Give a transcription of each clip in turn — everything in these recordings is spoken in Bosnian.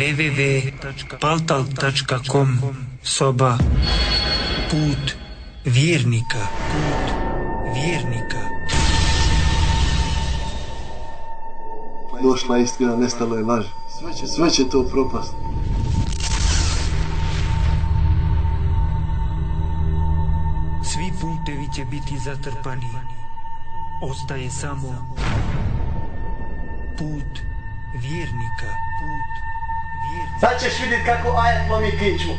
www.paltal.com Soba Put vjernika Put vjernika Došla istina, nestalo je laž. Sve će, sve će to propast. Svi putevi će biti zatrpani Ostaje samo Put vjernika Put vjernika Sad ćeš vidjeti kako ajet lomi kičmu.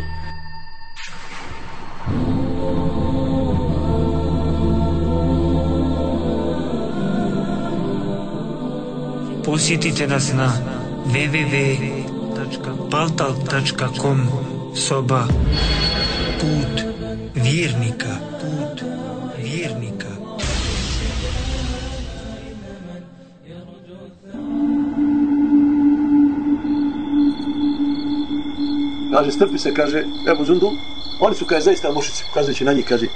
Posjetite nas na www.paltal.com Soba Put vjernika Put Kaže, strpi se, kaže, Ebu Zundul, oni su, kaže, zaista mušici, ukazujući na njih, kaže,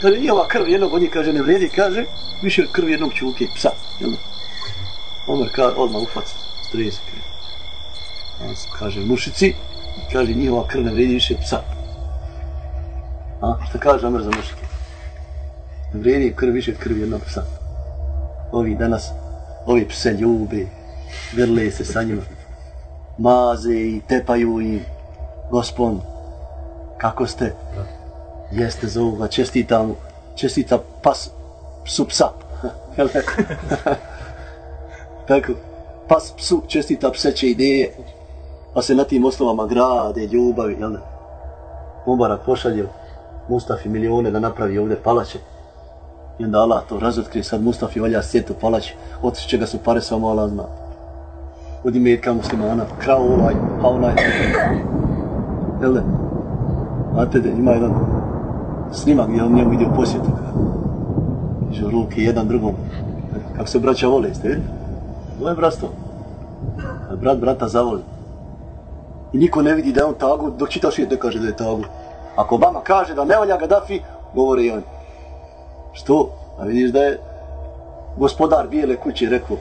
kaže, nije ova krv jednog od njih, kaže, ne vredi, kaže, više krv jednog čuke, psa, jel? Omer kaže, odmah ufac, stres, kaže, kaže, mušici, kaže, njihova krv ne vredi više psa. A, šta kaže Omer za mušike? Ne vredi krv više krv jednog psa. Ovi danas, ovi pse ljube, grle se sa njima, maze i tepaju i gospon, kako ste? Jeste zovu ga, čestita mu, čestita pas, psu psa. Jel? Tako, pas psu čestita pseće ideje, pa se na tim osnovama grade, ljubavi, jel ne? Mubarak pošalje Mustafi milione da napravi ovdje palače. I onda Allah to razotkrije, sad Mustafi valja sjetu palače, od čega su pare samo Allah zna. Od imetka muslimana, krao ovaj, pa onaj. Jel ne? Znate da ima jedan snimak gdje on njemu vidio posjetu. Kaže ruke jedan drugom. Kako se braća vole, jeste vidi? Ovo je bratstvo. Brat brata zavoli. I niko ne vidi da je on tagu, dok čita svijet ne kaže da je tagu. Ako Obama kaže da ne valja Gaddafi, govore i on. Što? A vidiš da je gospodar bijele kuće rekao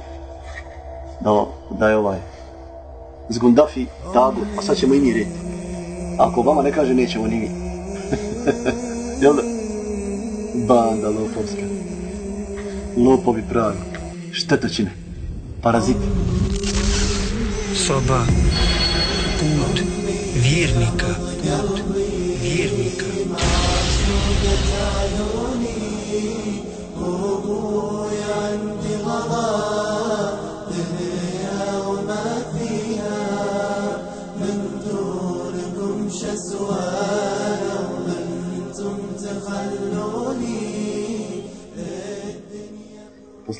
da, da je ovaj iz Gundafi tagu, a sad ćemo i mi reći. Ako Obama ne kaže, nećemo ni mi. Jel da? Banda lopovska. Lopovi pravi. Štetočine. Paraziti. Soba Put vjernika Put vjernika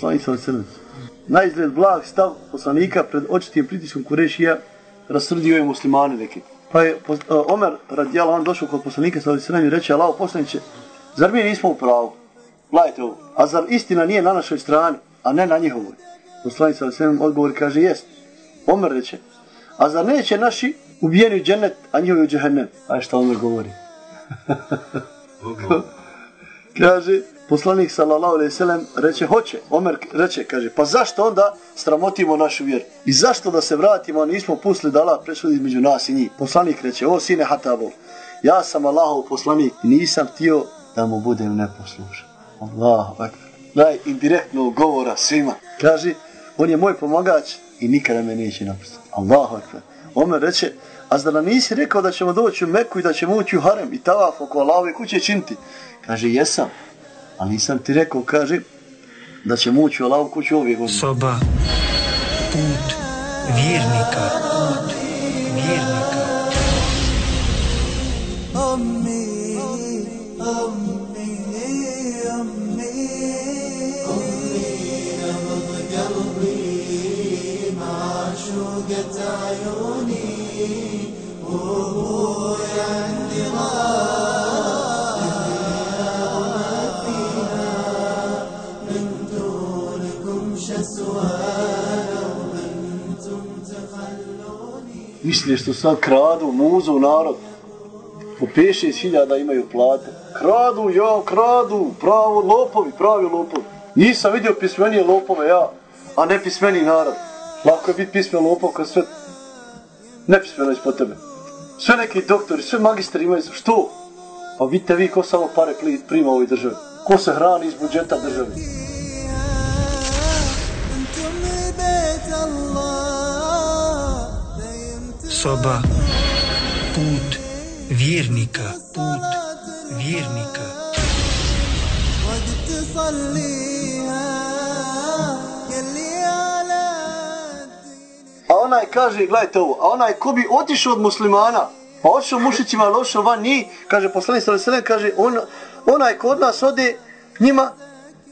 Poslanik sa selem. Na izgled blag stav poslanika pred očitim pritiskom Kurešija rasrdio je muslimane neke. Pa je uh, Omer radijala on došao kod poslanika sa selem i reče Allaho poslaniće, zar mi nismo u pravu? Gledajte ovo, a zar istina nije na našoj strani, a ne na njihovoj? Poslanik sa selem odgovor kaže jest. Omer reče, a zar neće naši ubijeni u džennet, a njihovi u džehennem? A šta Omer govori? kaže, poslanik sallallahu alejhi ve sellem reče hoće, Omer reče, kaže, pa zašto onda sramotimo našu vjeru? I zašto da se vratimo, a nismo pustili da Allah presudi između nas i njih? Poslanik reče, o sine Hatabov, ja sam Allahov poslanik, nisam htio da mu budem neposlušan. Allahu ekber. Daj indirektno govora svima. Kaže, on je moj pomagač i nikada me neće napustiti. Allahu ekber. Omer reče, a zda nam nisi rekao da ćemo doći u Meku i da ćemo ući u harem i tavaf oko Allahove kuće činiti? Kaže, jesam. A nisam ti rekao, kaže, da ćemo ući u Allahovu kuću ove godine. Soba Put vjernika Put vjernika Mislili što sad kradu, muzu narod. Po 5-6 hiljada imaju plate. Kradu, ja, kradu, pravo lopovi, pravi lopovi. Nisam vidio pismenije lopove ja, a ne pismeni narod. Lako je biti pismen lopov kad sve Nepismeno ispod tebe. Sve neki doktori, sve magistri imaju, što? Pa vidite vi ko samo pare prima u ovoj državi. Ko se hrani iz budžeta države. osoba put vjernika put vjernika. A onaj kaže gledajte ovo a onaj ko bi otišao od muslimana pa otišao mušićima ali otišao van njih kaže poslanic sallam kaže on, onaj ko od nas ode njima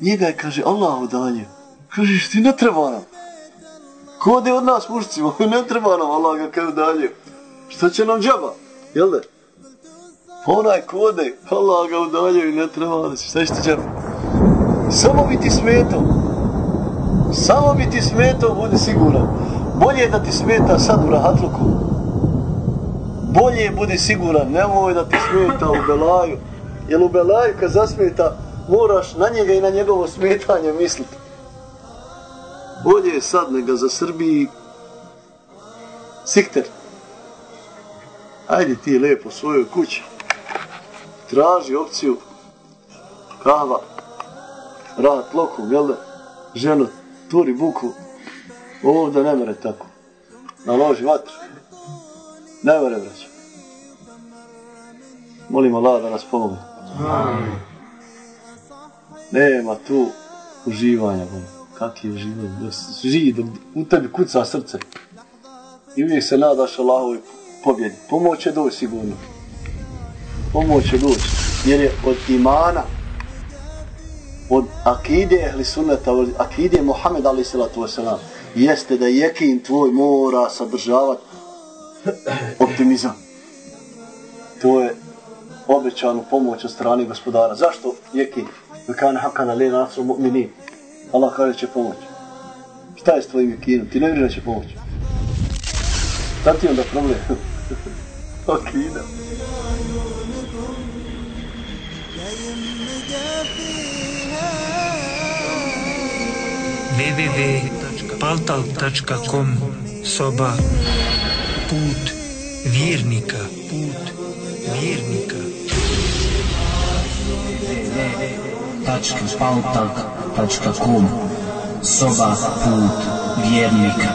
njega je kaže Allah udalje kaže što ti ne treba nam? Ko od nas mušicima, ne treba nam, Allah ga kaže dalje. Šta će nam džaba, jel da? Pa onaj kode, Allah ga udalje i ne treba nam, šta će ti džaba? Samo bi ti smetao. Samo bi ti smetao, budi siguran. Bolje je da ti smeta sad u rahatluku. Bolje je budi siguran, nemoj da ti smeta u belaju. Jer u belaju kad zasmeta, moraš na njega i na njegovo smetanje misliti. Bolje je sad nego za Srbiji sikter. Ajde ti lepo svojoj kući. Traži opciju kava, rad lokom, jel da? Ženo, turi buku, ovdje ne mere tako. Naloži vatru. Ne mere, braću. Molim Allah da nas pomogne. Nema tu uživanja, bom. Kak je život, Da živi, da u tebi kuca srce. I uvijek se nadaš Allahovoj pobjedi. Pomoć će doći sigurno. Pomoć će doći. Jer je od imana, od akide ehli sunneta, od akide Muhammed ali salatu wasalam, jeste da jekin tvoj mora sadržavati optimizam. To je obećanu pomoć od strane gospodara. Zašto jekin? Vekan hakana le nasru mu'minin. Allah kaže će pomoć. Šta je s tvojim jekinom? Ti ne vjeruješ da će pomoć. Šta ti onda problem? Akida. www.paltal.com Soba Put vjernika Put vjernika www.paltalk.com Soba put vjernika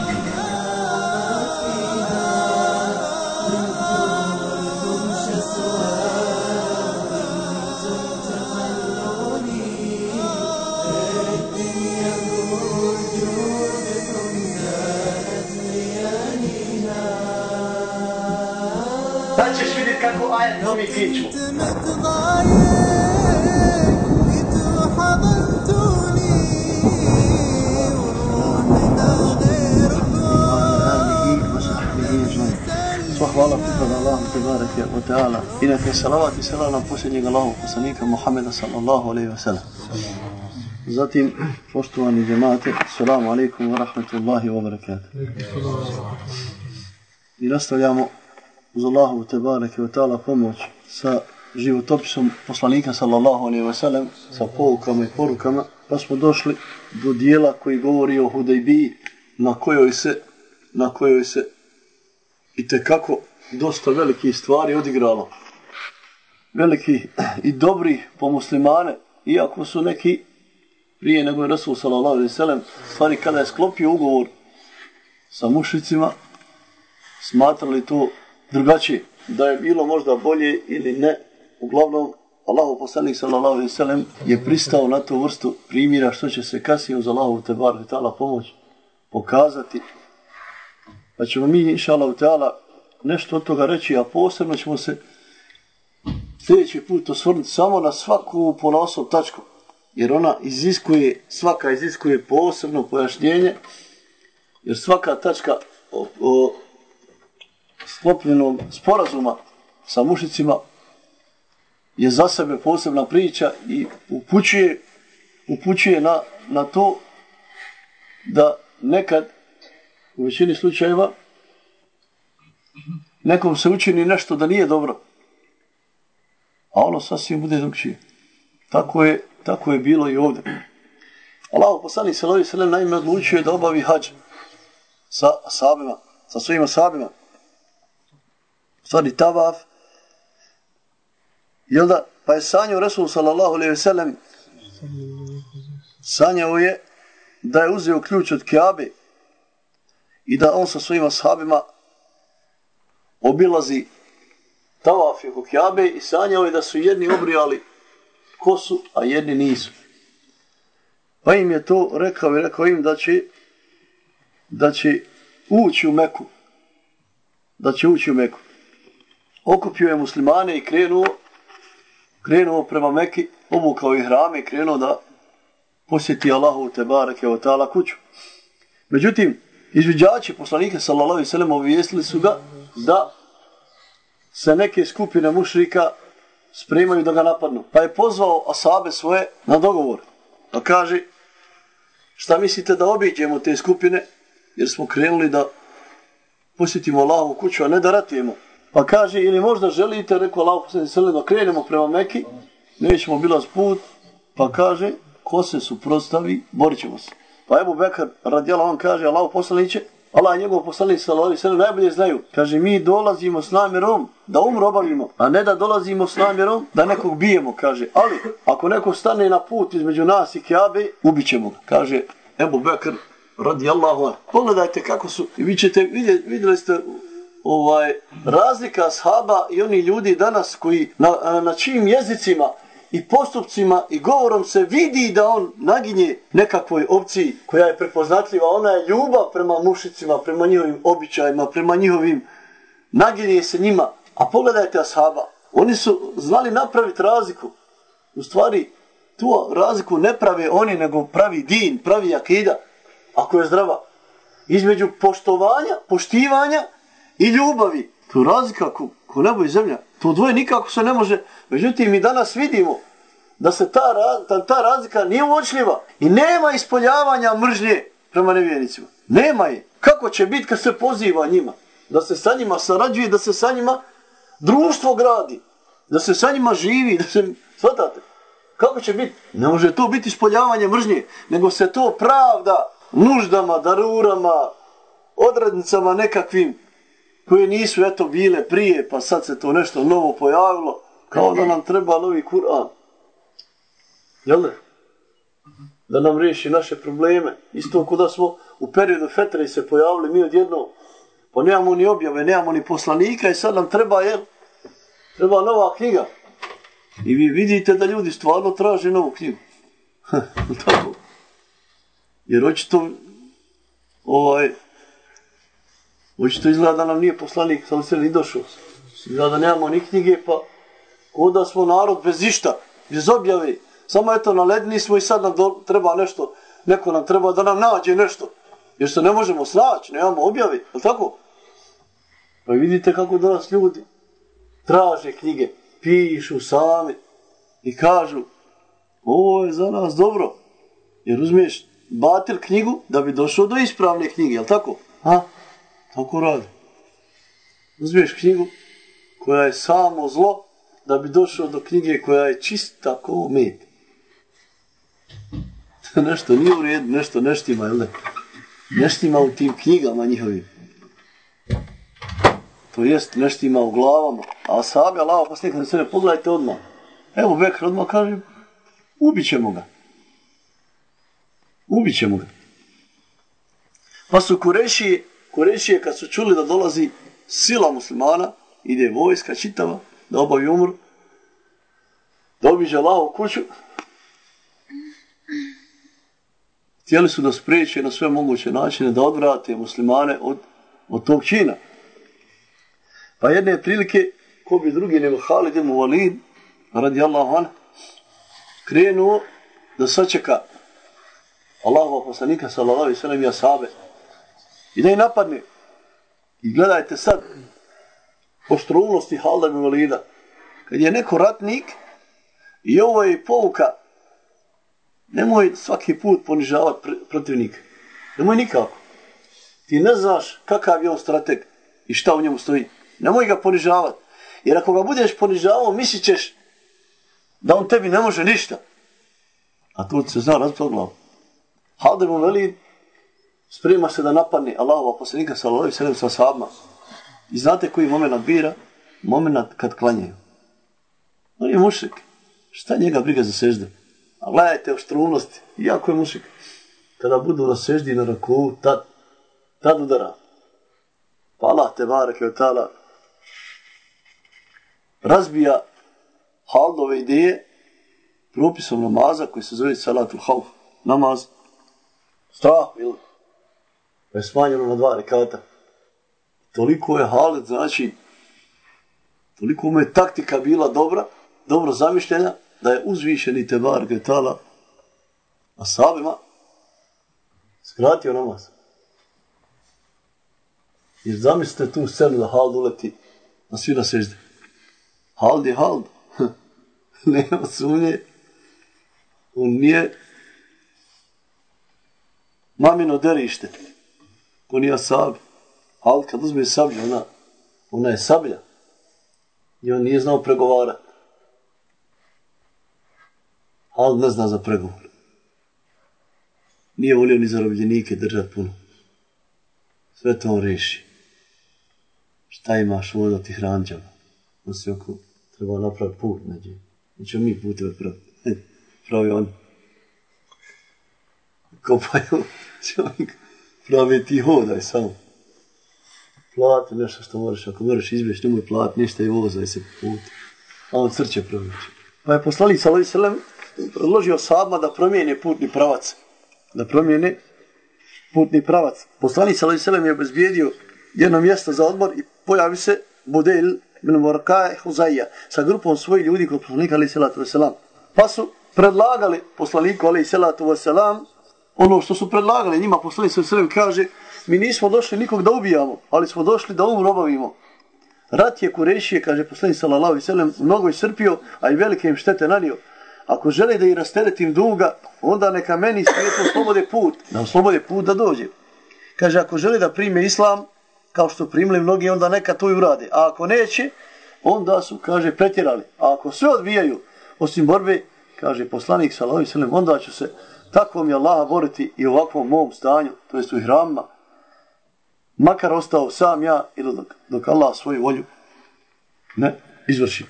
Sad ćeš vidjeti kako ajet nomi kičmu. Sva hvala pripada Allahu te barake wa ta'ala. I neka je salavat i salam na posljednjeg Allahu poslanika Muhammeda sallallahu alaihi wa sallam. Zatim, poštovani džemate, salamu alaikum wa rahmatullahi wa barakatuh. I nastavljamo uz Allahu te barake wa ta'ala pomoć sa životopisom poslanika sallallahu alaihi wa sallam, sa poukama i porukama, pa smo došli do dijela koji govori o Hudejbiji, na kojoj se, na kojoj se i te kako dosta velike stvari odigralo. Veliki i dobri po muslimane, iako su neki prije nego je Rasul sallallahu alejhi ve sellem stvari kada je sklopio ugovor sa mušicima smatrali to drugačije da je bilo možda bolje ili ne uglavnom Allahu poslanik sallallahu alejhi ve sellem je pristao na tu vrstu primjera što će se kasnije uz Allahu te bar pomoć pokazati Pa ćemo mi, inša Allah, teala, nešto od toga reći, a posebno ćemo se sljedeći put osvrnuti samo na svaku ponosov tačku, jer ona iziskuje, svaka iziskuje posebno pojašnjenje, jer svaka tačka o, o sklopljenog sporazuma sa mušicima je za sebe posebna priča i upućuje, upućuje na, na to da nekad u većini slučajeva nekom se učini nešto da nije dobro, a ono sasvim bude drugčije. Tako je, tako je bilo i ovdje. Allah poslani se lovi sellem naime odlučio je da obavi hađ sa sabima, sa svojim sabima. stvari tavaf, jel da, pa je sanjao Resul sallallahu alaihi ve sellem, sanjao je da je uzeo ključ od Kjabe i da on sa svojim sahabima obilazi tavaf oko Kjabe i sanjao je da su jedni obrijali kosu, a jedni nisu. Pa im je to rekao i rekao im da će da će ući u Meku. Da će ući u Meku. Okupio je muslimane i krenuo krenuo prema Meki, obukao ih hrame i krenuo da posjeti Allahu te barake o ta'ala kuću. Međutim, izviđači poslanika sallallahu alejhi ve sellem obavijestili su ga da se neke skupine mušrika spremaju da ga napadnu. Pa je pozvao asabe svoje na dogovor. Pa kaže, šta mislite da obiđemo te skupine, jer smo krenuli da posjetimo Allahovu kuću, a ne da ratujemo. Pa kaže, ili možda želite, rekao Allah poslanik sallam, da krenemo prema Meki, nećemo bilaz put, pa kaže, ko se suprostavi, borit ćemo se. Pa Ebu Bekr radijala, on kaže, Allah poslaniće, Allah i njegov poslanik sallallahu alejhi najbolje znaju. Kaže mi dolazimo s namjerom da umr obavimo, a ne da dolazimo s namjerom da nekog bijemo, kaže. Ali ako neko stane na put između nas i Kabe, ubićemo ga. Kaže Ebu Bekr radijallahu anhu. Pogledajte kako su, i vi ćete vidjeti, vidjeli ste ovaj razlika ashaba i oni ljudi danas koji na, na čijim jezicima i postupcima i govorom se vidi da on naginje nekakvoj opciji koja je prepoznatljiva. Ona je ljubav prema mušicima, prema njihovim običajima, prema njihovim naginje se njima. A pogledajte ashaba. Oni su znali napraviti razliku. U stvari, tu razliku ne prave oni, nego pravi din, pravi akida, ako je zdrava. Između poštovanja, poštivanja i ljubavi. To je razlika ko, ko nebo i zemlja. To dvoje nikako se ne može. Međutim, mi danas vidimo da se ta, ta, ta razlika nije uočljiva i nema ispoljavanja mržnje prema nevjernicima. Nema je. Kako će biti kad se poziva njima? Da se sa njima sarađuje, da se sa njima društvo gradi, da se sa njima živi, da se... Svatate? Kako će biti? Ne može to biti ispoljavanje mržnje, nego se to pravda nuždama, darurama, odrednicama nekakvim koje nisu eto bile prije, pa sad se to nešto novo pojavilo, kao da nam treba novi Kur'an. Jel ne? Da nam riješi naše probleme. Isto kuda smo u periodu fetre se pojavili mi odjedno, pa nemamo ni objave, nemamo ni poslanika i sad nam treba, jel? Treba nova knjiga. I vi vidite da ljudi stvarno traže novu knjigu. Tako. Jer očito ovaj, Očito izgleda da nam nije poslanik, sam se ni došao. Izgleda da nemamo ni knjige, pa koda smo narod bez išta, bez objave. Samo eto, naledni smo i sad nam do, treba nešto, neko nam treba da nam nađe nešto. Jer se ne možemo snaći, nemamo objave, je tako? Pa vidite kako danas ljudi traže knjige, pišu sami i kažu ovo je za nas dobro. Jer uzmiješ batil knjigu da bi došao do ispravne knjige, je tako? Ha? Tako radi. Uzmiješ knjigu koja je samo zlo da bi došao do knjige koja je čista kao med. nešto nije u redu, nešto neštima, jel ne? Neštima u tim knjigama njihovim. To jest neštima u glavama. A sabi Allah posljednika na sebe, pogledajte odmah. Evo Bekr odmah kaže, ubit ćemo ga. Ubit ćemo ga. Pa su Kureši Kurešije kad su čuli da dolazi sila muslimana, ide vojska čitava, da obavi umr, da obiđe Allah kuću, htjeli su da spriječe na sve moguće načine da odvrate muslimane od, od tog čina. Pa jedne prilike, ko bi drugi nego Halid ibn Walid, radi Allah van, krenuo da sačeka Allahova poslanika, sallallahu alaihi sallam i asabe, I da ih napadne. I gledajte sad, oštrounosti Halda ibn Kad je neko ratnik, i ovo je pouka, nemoj svaki put ponižavati pr protivnika. Nemoj nikako. Ti ne znaš kakav je on strateg i šta u njemu stoji. Nemoj ga ponižavati. Jer ako ga budeš ponižavao, mislit ćeš da on tebi ne može ništa. A to se zna razbiti glavu. Halda ibn sprema se da napadne Allahova poslanika sallallahu alejhi ve sellem sa sahabima. I znate koji momenat bira? moment kad klanjaju. On je mušik. Šta njega briga za sežde? A gledajte u jako Iako je mušik. Kada budu na seždi na raku, tad, tad udara. Pa Allah te barek je tala razbija haldove ideje propisom namaza koji se zove salatul hauf. Namaz. Strah, ili? Pa je smanjeno na dva rekata. Toliko je halet, znači, toliko mu je taktika bila dobra, dobro zamišljena, da je uzvišeni Tebar Getala asabima skratio namaz. Jer zamislite tu scenu da Hald uleti na svi na sežde. Hald je Hald. Nema sumnje. On nije mamino derište ko nije asab. Ali kad uzme sablju, ona, ona je sablja. I on nije znao pregovarati. Ali ne zna za pregovor. Nije volio ni zarobljenike držati puno. Sve to on reši. Šta imaš voda ti hranđava? On se oko treba napraviti put neđe. Nećemo mi puteve praviti. Pravi on. Kopaju čovjek. Pravi ti hodaj samo. Plati nešto što moraš. Ako moraš izbjeći, nemoj plati ništa i vozaj se put. A on crće pravi. Pa je poslali sa Lovi Selem predložio sahabima da promijene putni pravac. Da promijene putni pravac. Poslanik sallallahu alejhi ve sellem je obezbijedio jedno mjesto za odmor i pojavi se Budel bin Morka Huzaija sa grupom svojih ljudi kod poslanika alejhi salatu vesselam. Pa su predlagali poslaniku alejhi salatu vesselam ono što su predlagali njima poslanik sallallahu alejhi ve sellem kaže mi nismo došli nikog da ubijamo, ali smo došli da umru obavimo. Rat je Kurešije, kaže sallallahu alejhi ve sellem, mnogo iscrpio, a i velike im štete nanio. Ako žele da i rasteretim duga, onda neka meni svijetu slobode put, da slobode put da dođe. Kaže, ako žele da prime islam, kao što primili mnogi, onda neka to i urade. A ako neće, onda su, kaže, pretjerali. A ako sve odbijaju, osim borbe, kaže poslanik sallallahu alejhi onda će se tako mi Allaha boriti i u ovakvom mom stanju, to jest u hramima, makar ostao sam ja ili dok, dok Allah svoju volju ne izvrši.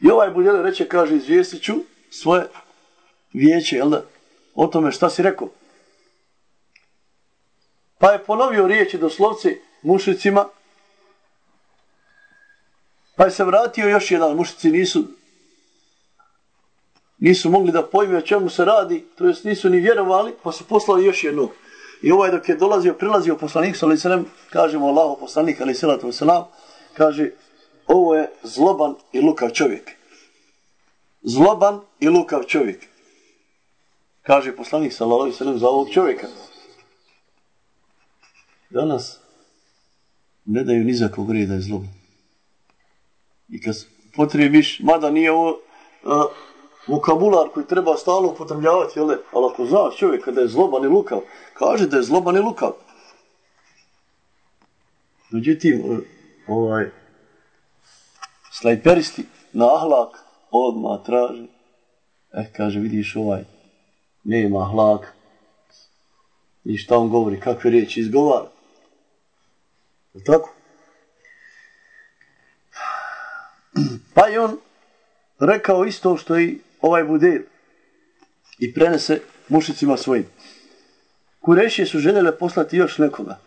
I ovaj Buljele reče, kaže, izvijestit ću svoje vijeće, jel da, o tome šta si rekao. Pa je ponovio riječi doslovci mušicima, pa je se vratio još jedan, mušici nisu nisu mogli da pojme o čemu se radi, to jest nisu ni vjerovali, pa su poslali još jednog. I ovaj dok je dolazio, prilazio poslanik, sallallahu alejhi kažemo Allahu poslanik, alejhi salatu vesselam, kaže, ovo je zloban i lukav čovjek. Zloban i lukav čovjek. Kaže poslanik sallallahu alejhi ve sellem za ovog čovjeka. Danas ne daju ni za kog da je zloban. I kad potrebiš, mada nije ovo uh, vokabular koji treba stalno upotrebljavati, jel? ali ako znaš čovjek da je zloban i lukav, kaže da je zloban i lukav. Međutim, e, ovaj, slajperisti na ahlak odmah traži. Eh, kaže, vidiš ovaj, nema ahlak. I šta on govori, kakve riječi izgovara. Je tako? Pa je on rekao isto što i ovaj budel i prenese mušicima svojim. Kurešije su željele poslati još nekoga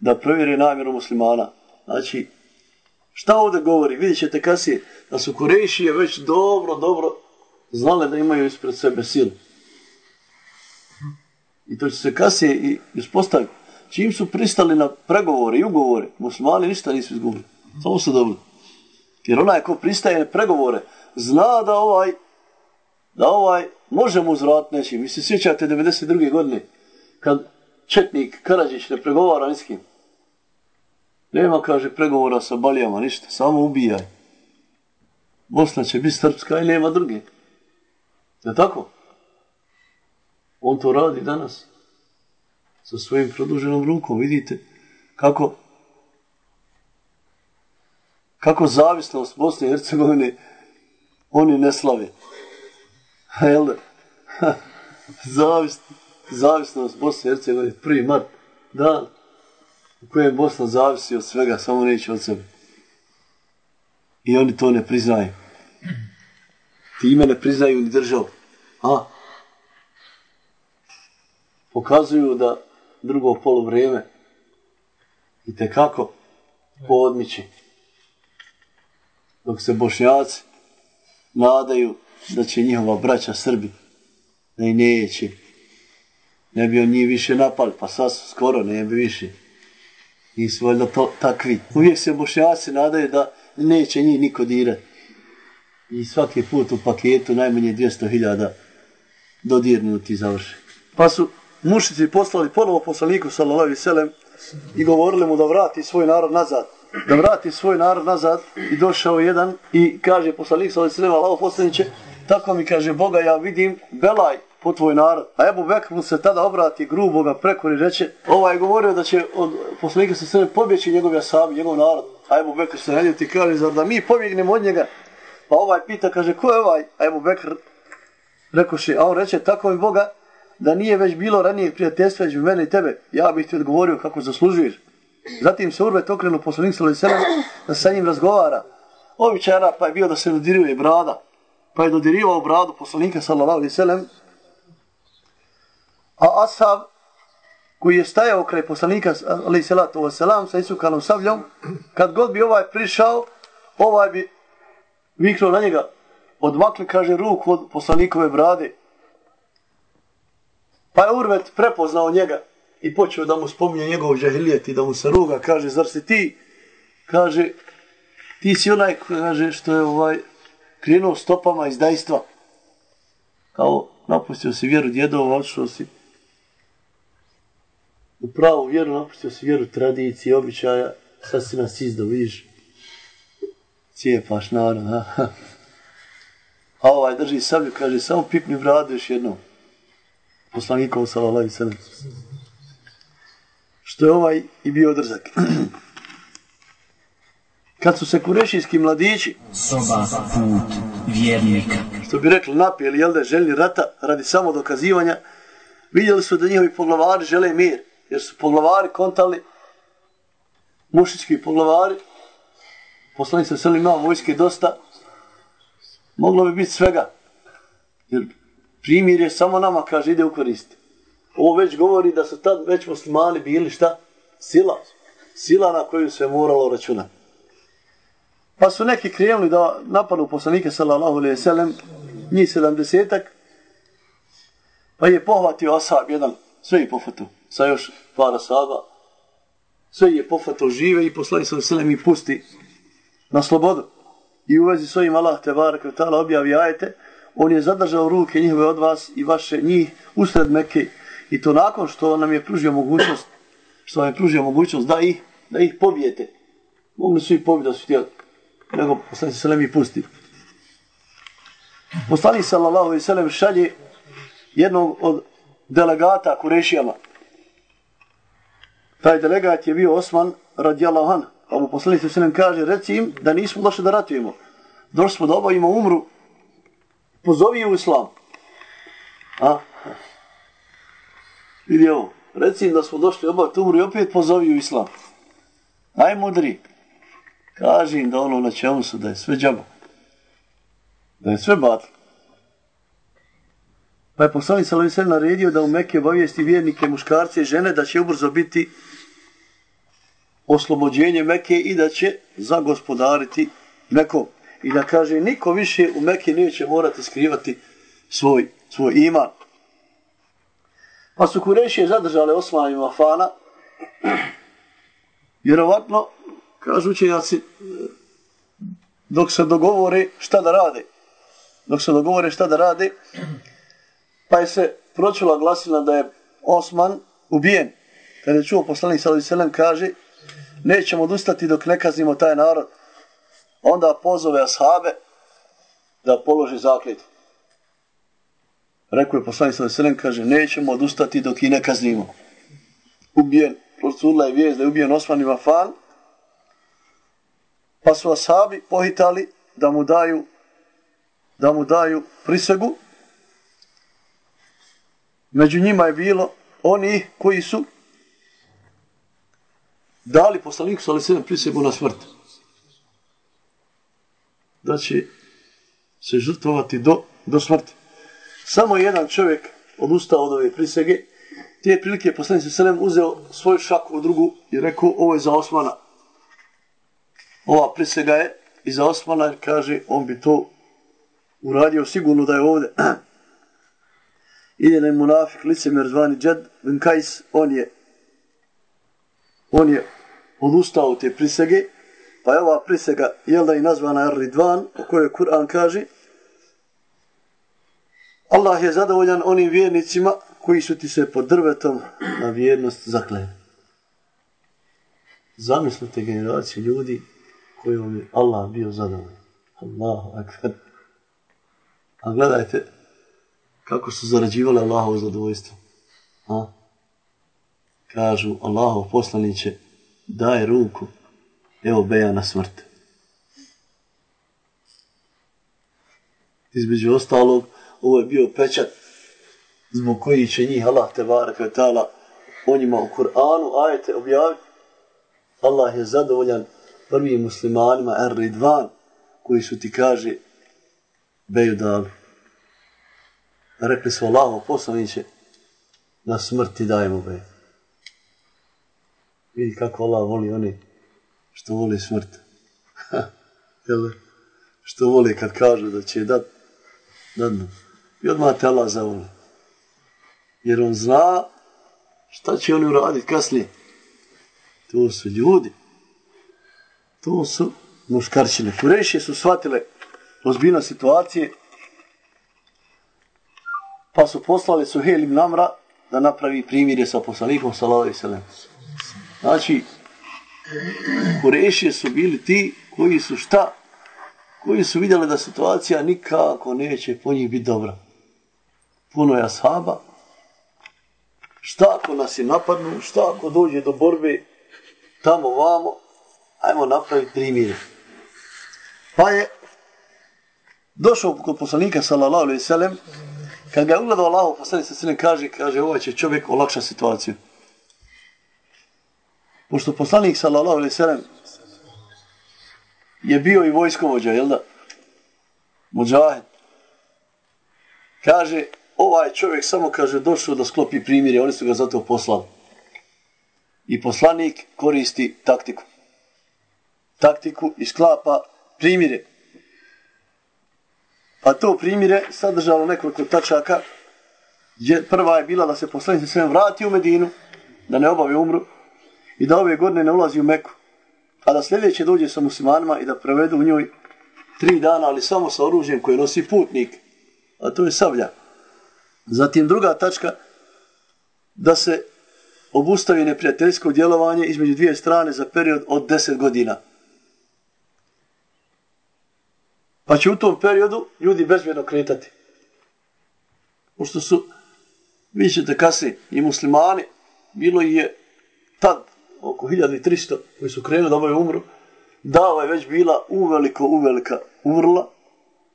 da provjeri namjeru muslimana. Znači, Šta ovdje govori? Vidjet ćete kasnije da su Kurešije već dobro, dobro znale da imaju ispred sebe silu. I to će se kasije i uspostaviti. Čim su pristali na pregovore i ugovore, muslimani ništa nisu izgubili. Samo su dobili. Jer onaj ko pristaje na pregovore, zna da ovaj, da ovaj možemo uzvrat nečim. Vi se sjećate 92. godine, kad Četnik Karadžić ne pregovara ni s kim. Nema, kaže, pregovora sa balijama, ništa, samo ubijaj. Bosna će biti srpska i nema druge. Je tako? On to radi danas. Sa svojim produženom rukom, vidite kako kako zavisnost Bosne i Hercegovine oni ne slave. Jel da? Zavisnost Bosne i Hercegovine, prvi mart, dan, u kojem Bosna zavisi od svega, samo neće od sebe. I oni to ne priznaju. Time ne priznaju ni državu. A? Pokazuju da drugo polovreme i tekako podmići. Dok se bošnjaci nadaju da će njihova braća Srbi da i neće. Ne bi on njih više napali, pa sad skoro ne bi više. Nisu valjda to takvi. Uvijek se bošnjaci nadaju da neće njih niko dirati. I svaki put u paketu najmanje 200.000 dodirnuti završi. Pa su mušici poslali ponovo poslaniku sallallahu alejhi ve sellem i govorili mu da vrati svoj narod nazad. Da vrati svoj narod nazad i došao jedan i kaže poslanik sallallahu alejhi ve sellem Allahu poslanice tako mi kaže Boga ja vidim belaj po tvoj narod. A Ebu Bekr mu se tada obrati grubo ga prekori reče ovaj je govorio da će od poslanika sa sve pobjeći njegov asabi, njegov narod. A Ebu Bekr se ne ti kaže zar da mi pobjegnemo od njega. Pa ovaj pita kaže ko je ovaj? A Ebu Bekr rekoše, a on reče tako mi Boga da nije već bilo ranije prijateljstva između mene i tebe, ja bih ti odgovorio kako zaslužuješ. Zatim se Urbet okrenuo poslanik sallallahu alejhi ve sellem da sa njim razgovara. Običajna pa je bio da se dodiruje brada. Pa je dodirivao bradu poslanika sallallahu alaihi sallam. A Ashab koji je stajao kraj poslanika alaihi salatu wasalam sa isukanom sabljom, kad god bi ovaj prišao, ovaj bi viknuo na njega odmakli, kaže, ruku od poslanikove brade. Pa je Urvet prepoznao njega i počeo da mu spominje njegov žahilijet i da mu se ruga, kaže, zar si ti, kaže, ti si onaj, kaže, što je ovaj, krenuo stopama iz dajstva. Kao, napustio si vjeru djedova, odšao si u pravu vjeru, napustio si vjeru tradicije, običaja, sad si nas izdao, vidiš, cijepaš narod, ha? A ovaj drži sablju, kaže, samo pipni bradu još jednom poslanikom sallallahu alejhi. Što je ovaj i bio drzak. Kad su se kurešijski mladići, Soba put vjernika. što bi rekli, napijeli, jel da, željeli rata radi samo dokazivanja, vidjeli su da njihovi poglavari žele mir, jer su poglavari kontali, mušički poglavari, poslanik se seli imao vojske dosta, moglo bi biti svega, jer primjer je samo nama, kaže, ide u korist. Ovo već govori da su tad već muslimani bili šta? Sila. Sila na koju se moralo računati. Pa su neki krenuli da napadu poslanike sallallahu alejhi ve sellem, njih 70-ak. Pa je pohvatio ashab jedan, sve je pohvatio, sa još par ashaba. Sve je pohvatio žive i poslanik sallallahu alejhi i pusti na slobodu. I u vezi svojim Allah te barek taala objavi ajete, on je zadržao ruke njihove od vas i vaše njih usred Mekke i to nakon što nam je pružio mogućnost što nam je pružio mogućnost da ih da ih pobijete. Mogli su i pobiti da su htjeli. Nego poslanik se mi pusti. Poslanik sallallahu alejhi ve sellem šalje jednog od delegata Kurešijama. Taj delegat je bio Osman radijallahu an. Pa mu poslanik sallallahu alejhi kaže reci im da nismo došli da ratujemo. Došli smo da obavimo umru pozovi u islam. A? Vidi ovo. Reci im da smo došli obaviti umru i opet pozovi u islam. Najmudri. Kaži im da ono na čemu su, da je sve džaba. Da je sve batlo. Pa je poslanik Salavim Sel naredio da u Mekke obavijesti vjernike, muškarce i žene da će ubrzo biti oslobođenje Mekke i da će zagospodariti Mekom i da kaže niko više u Mekke neće morati skrivati svoj, svoj iman. Pa su Kurešije zadržale Osman i Mafana, vjerovatno, kažu učenjaci, dok se dogovore šta da rade. Dok se dogovore šta da rade, pa je se pročula glasina da je Osman ubijen. Kada je čuo poslanik sallallahu alejhi kaže nećemo odustati dok ne kaznimo taj narod onda pozove ashabe da polože zakljetvu. Rekao je poslanik sallallahu veselem, kaže, nećemo odustati dok i ne kaznimo. Ubijen, Rasulullah je vijest da je ubijen Osman i Affan pa su ashabi pohitali da mu daju da mu daju prisegu. Među njima je bilo oni koji su dali poslaniku sa veselem prisegu na smrt. da će se žrtvovati do, do smrti. Samo jedan čovjek odustao od ove prisege. Tije prilike je poslanik se uzeo svoju šaku u drugu i rekao ovo je za Osmana. Ova prisega je i za Osmana kaže on bi to uradio sigurno da je ovdje. Ide na munafik licemer zvani Džed bin Kajs, on je on je odustao od te prisege, pa je ova prisega, jel da je nazvana Ar-Ridvan, o kojoj Kur'an kaže, Allah je zadovoljan onim vjernicima koji su ti se pod drvetom na vjernost zakleni. Zamislite generaciju ljudi kojom je Allah bio zadovoljan. Allahu akbar. A gledajte kako su zarađivali Allahovo zadovoljstvo. A? Kažu Allahov poslaniće daje ruku evo beja na smrt. Između ostalog, ovo je bio pečat zbog koji će njih Allah te barek ve ta'ala o njima u Kur'anu ajete objaviti. Allah je zadovoljan prvim muslimanima Ar-Ridvan koji su ti kaže beju dali. Rekli su Allaho poslaniće na smrti dajemo beju. Vidi kako Allah voli oni što voli smrt. Jel? Što voli kad kažu da će dat dadnu. I odmah te Allah zavoli. Jer on zna šta će oni uraditi kasnije. To su ljudi. To su muškarčine. Kurešije su shvatile ozbiljno situacije pa su poslali su Helim Namra da napravi primirje sa poslanikom sallallahu alejhi ve. Znači, Kurešije su bili ti koji su šta? Koji su vidjeli da situacija nikako neće po njih biti dobra. Puno je ashaba. Šta ako nas je napadnu, šta ako dođe do borbe tamo vamo, ajmo napraviti primjer. Pa je došao kod poslanika sallallahu alejhi ve sellem kad ga je ugledao Allahu poslanik sa alejhi kaže kaže ovaj će čovjek olakša situaciju. Pošto poslanik sallallahu alejhi ve sellem je bio i vojskovođa, jel da? Mujahid. Kaže, ovaj čovjek samo kaže došao da sklopi primjere, oni su ga zato poslali. I poslanik koristi taktiku. Taktiku i sklapa primire. Pa to primire sadržalo nekoliko tačaka. Je, prva je bila da se poslanik sve vrati u Medinu, da ne obavi umru, i da ove godine ne ulazi u Meku, a da sljedeće dođe sa muslimanima i da provedu u njoj tri dana, ali samo sa oružjem koje nosi putnik, a to je sablja. Zatim druga tačka, da se obustavi neprijateljsko djelovanje između dvije strane za period od deset godina. Pa će u tom periodu ljudi bezbjedno kretati. Pošto su, vi ćete kasnije, i muslimani, bilo je tad oko 1300 koji su krenuli da ovaj umru, dava je već bila uveliko, uvelika umrla,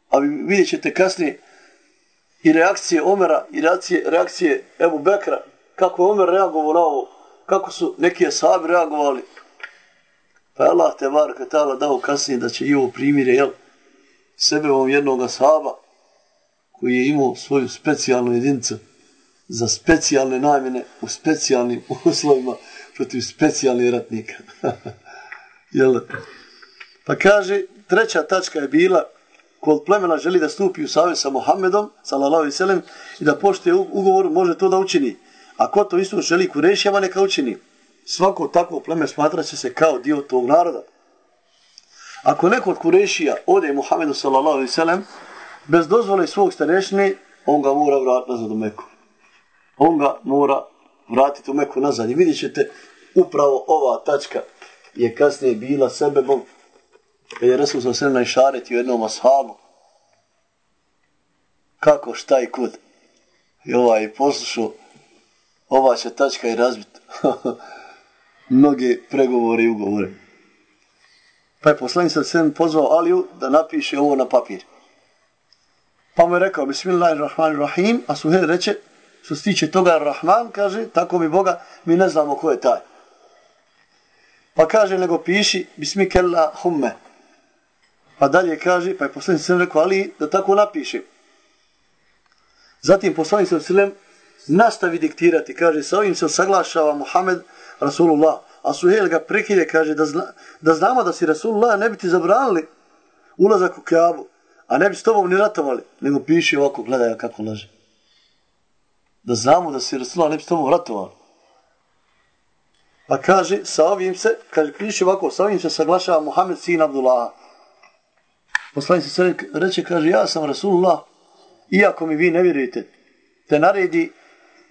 a vi vidjet ćete kasnije i reakcije Omera i reakcije, reakcije Ebu Bekra, kako je Omer reagovao na ovo, kako su neki sahabi reagovali. Pa je Allah te varka katala dao kasnije da će i ovo primire, jel, sebevom jednog ashaba koji je imao svoju specijalnu jedinicu za specijalne namjene u specijalnim uslovima protiv specijalnih ratnika. Jel? Pa kaže, treća tačka je bila kod plemena želi da stupi u savez sa Mohamedom, sallallahu alejhi ve sellem, i da poštuje ugovor, može to da učini. A ko to isto želi kurešijama, neka učini. Svako takvo pleme smatraće se kao dio tog naroda. Ako neko od kurešija ode Muhammedu sallallahu alaihi sallam, bez dozvole svog starešne, on ga mora vratiti nazad u Meku. On ga mora vratiti u Meku nazad. I vidjet ćete, upravo ova tačka je kasnije bila sebebom kad je Resul sam najšareti u jednom ashabu. Kako, šta i kud. I ovaj poslušao, ova će tačka i razbiti. Mnoge pregovore i ugovore. Pa je poslanik sa sve pozvao Aliju da napiše ovo na papir. Pa mu je rekao, Bismillahirrahmanirrahim, a Suhel reče, što se tiče toga Rahman, kaže, tako mi Boga, mi ne znamo ko je taj. Pa kaže, nego piši, bismikella humme. Pa dalje kaže, pa je poslanik sallam rekao, ali da tako napiše. Zatim poslanik sallam nastavi diktirati, kaže, sa ovim se saglašava Muhammed Rasulullah. A Suhejl ga prekide, kaže, da, zna, da znamo da si Rasulullah, ne bi ti zabranili ulazak u Kjavu, a ne bi s tobom ni ratovali, nego piše ovako, gledaj kako laže. Da znamo da si Rasulullah, ne bi s tobom ratovali. Pa kaže, sa ovim se, kaže, piši ovako, sa ovim se saglašava Muhammed sin Abdullah. Poslanik se sve reče, kaže, ja sam Rasulullah, iako mi vi ne vjerujete, te naredi,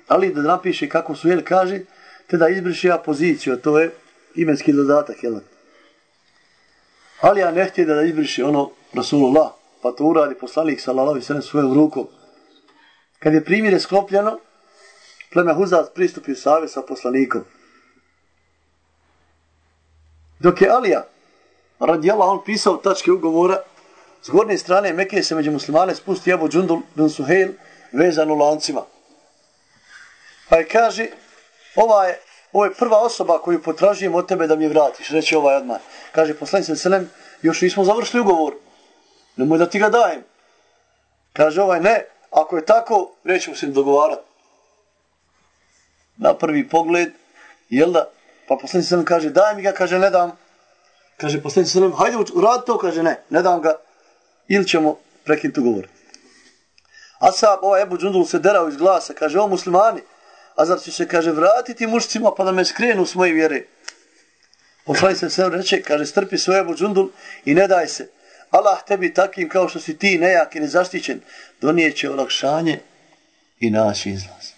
ali da napiše kako su jel kaže, te da izbriše ja poziciju, a to je imenski dodatak, jel? Ali ja ne htije da izbriše ono Rasulullah, pa to uradi poslanik sallallahu sallam svojom rukom. Kad je primjer sklopljeno, pleme Huzat pristupi u savjet sa poslanikom. Dok je Alija, radijala, on pisao tačke ugovora, s gornje strane Mekke se među muslimane spusti Ebu Džundul bin Suhejl vezan u lancima. Pa je kaže, ova je, ovo je prva osoba koju potražujem od tebe da mi vratiš, reći ovaj odmah. Kaže, poslanice se selem, još nismo završili ugovor, nemoj da ti ga dajem. Kaže ovaj, ne, ako je tako, nećemo se dogovarati. Na prvi pogled, jel da, pa poslanice selem kaže, daj mi ga, kaže, ne dam. Kaže, poslanice selem, hajde uradi to, kaže, ne, ne dam ga, ili ćemo prekinuti ugovor. Asab, ovaj Ebu Džundul se derao iz glasa, kaže, o muslimani, a zar će se, kaže, vratiti mušcima pa da me skrenu s moje vjere? Poslanik se sve reče, kaže, strpi svoje Ebu i ne daj se. Allah tebi takim kao što si ti nejak i nezaštićen, donijeće olakšanje i naći izlaz.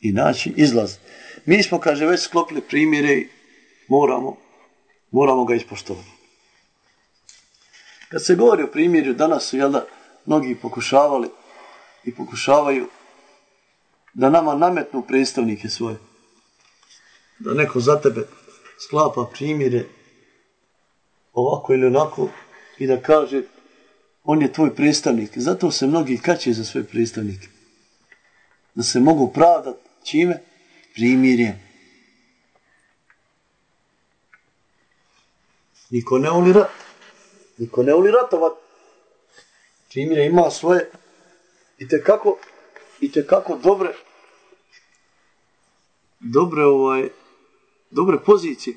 I naći izlaz. Mi smo, kaže, već sklopili primjere i moramo, moramo ga ispoštovati. Kad se govori o primjeru, danas su, jel da, mnogi pokušavali i pokušavaju da nama nametnu predstavnike svoje. Da neko za tebe sklapa primjere ovako ili onako i da kaže on je tvoj predstavnik. Zato se mnogi kače za svoje predstavnike. Da se mogu pravdati čime? Primirjem. Niko ne voli rat. Niko ne voli ratovat. Primjerje ima svoje i te kako i te kako dobre dobre ovaj dobre pozicije.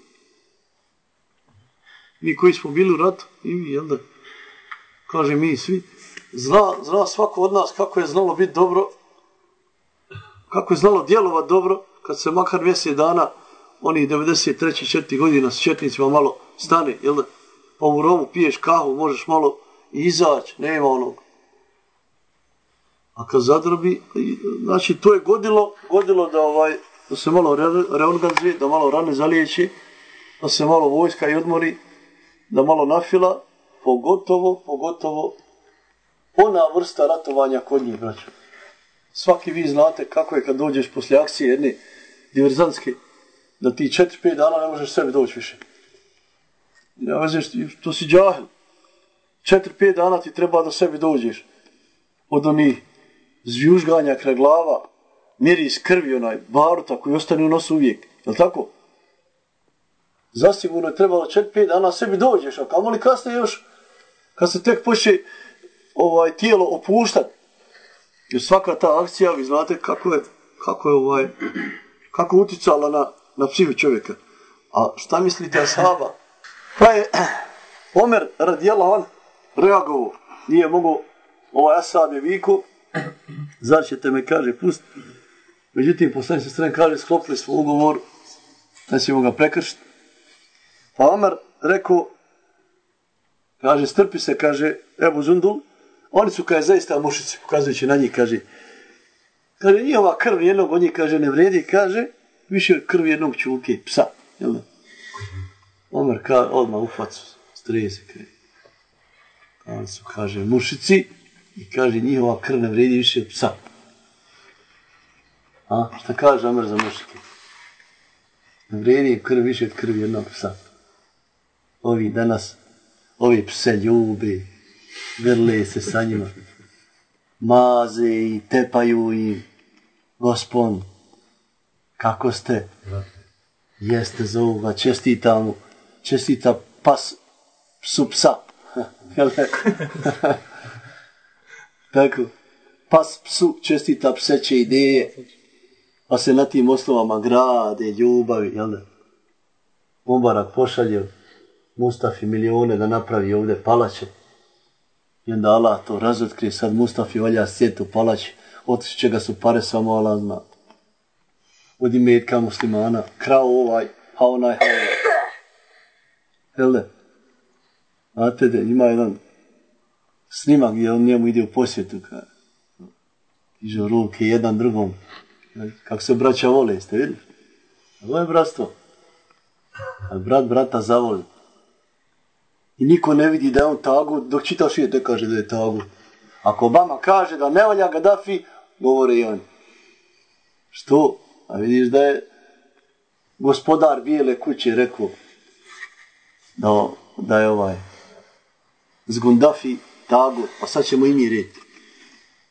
Mi koji smo bili u ratu, i mi, jel da, kaže mi svi, zna, zna svako od nas kako je znalo biti dobro, kako je znalo djelovat dobro, kad se makar mjesec dana, oni 93. četiri godina s četnicima malo stane, jel da, pa u rovu piješ kahu, možeš malo izaći, nema onog. A kad zadrbi, pa znači to je godilo, godilo da ovaj, da se malo reorganizuje, da malo rane zaliječi, da se malo vojska i odmori, da malo nafila, pogotovo, pogotovo ona vrsta ratovanja kod njih, braćo. Svaki vi znate kako je kad dođeš poslije akcije jedne diverzantske, da ti 4-5 dana ne možeš sebi doći više. Ja vezeš, to si džahil. 4-5 dana ti treba da sebi dođeš od onih zvijužganja kraj glava, miris krvi, onaj baruta koji ostane u nosu uvijek. Je li tako? Zasigurno je trebalo 4-5 dana sebi dođeš, a kamo li kasnije još, kad se tek počne ovaj, tijelo opuštati, jer svaka ta akcija, vi znate kako je, kako je ovaj, kako uticala na, na psihu čovjeka. A šta mislite Asaba? Pa je Omer radijela on reagovao, nije mogo ovaj Asab je viku, zar ćete me, kaže, pust. Međutim, poslani se strane kaže, sklopili smo ugovor, da ćemo ga prekršiti. Pa Omer rekao, kaže, strpi se, kaže, Ebu Zundul, oni su, kaže, zaista mušici, pokazujući na njih, kaže, kaže, njihova krv jednog od njih, kaže, ne vredi, kaže, više krv jednog čuke, psa, jel da? Omer kaže, odmah u facu, streze, kaže. Oni su, kaže, mušici, i kaže, njihova krv ne vredi više od psa. A, šta kaže Amr za mušike? Ne vredi krv više od krvi jednog psa. Ovi danas, ovi pse ljube, grle se sa njima, maze i tepaju i gospon, kako ste? Jeste za ovoga, čestita mu, čestita pas, psu psa. Tako. Pas psu čestita pseće ideje, pa se na tim osnovama grade, ljubavi, jel da? Mubarak pošalje Mustafi milione da napravi ovdje palače. I onda Allah to razotkrije, sad Mustafi valja sjetu palače, od čega su pare samo Allah zna. Od imetka muslimana, krao ovaj, ha onaj, ha onaj. Jel da? Znate da ima jedan snimak gdje on njemu ide u posjetu, Ka, dižu ruke jedan drugom, kako se braća vole, ste vidjeli? Ovo je bratstvo. A brat brata zavoli. I niko ne vidi da je on tagu, dok čita je te kaže da je tagu. Ako Obama kaže da ne valja Gaddafi, govore i on. Što? A vidiš da je gospodar bijele kuće rekao da, da je ovaj zgundafi tagu, pa sad ćemo i mi reti.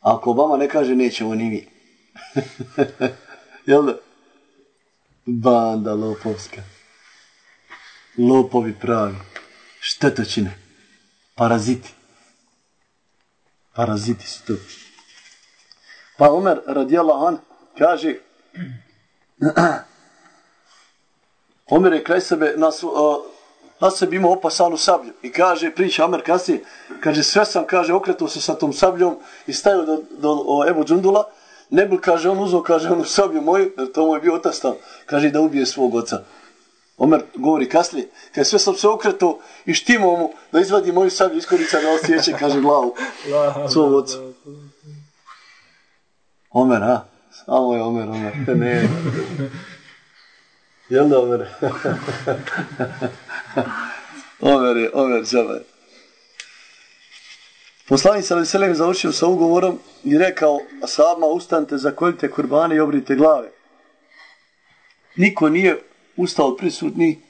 Ako Obama ne kaže, nećemo ni mi. Jel da? Banda lopovska. Lopovi pravi. Štetočine. Paraziti. Paraziti su to. Pa Omer radijala an kaže Omer je kraj sebe nas, uh, na sebi imao opasanu sablju i kaže, priča Amer kasnije, kaže, sve sam, kaže, okretao se sa tom sabljom i stavio do, do o, Ebu Džundula, ne bi, kaže, on uzao, kaže, onu sablju moju, jer to mu je bio otac tam, kaže, da ubije svog oca. Omer govori kasnije, kaže, sve sam se okretao i štimao mu da izvadi moju sablju iz korica da osjeće, kaže, glavu svog oca. Omer, a? Samo je Omer, Omer. Ne. Jel da, Omer? Omer je, Omer, žele. Poslanik sa Veselem završio sa ugovorom i rekao, a ustanite, zakoljite kurbane i obrite glave. Niko nije ustao od prisutni,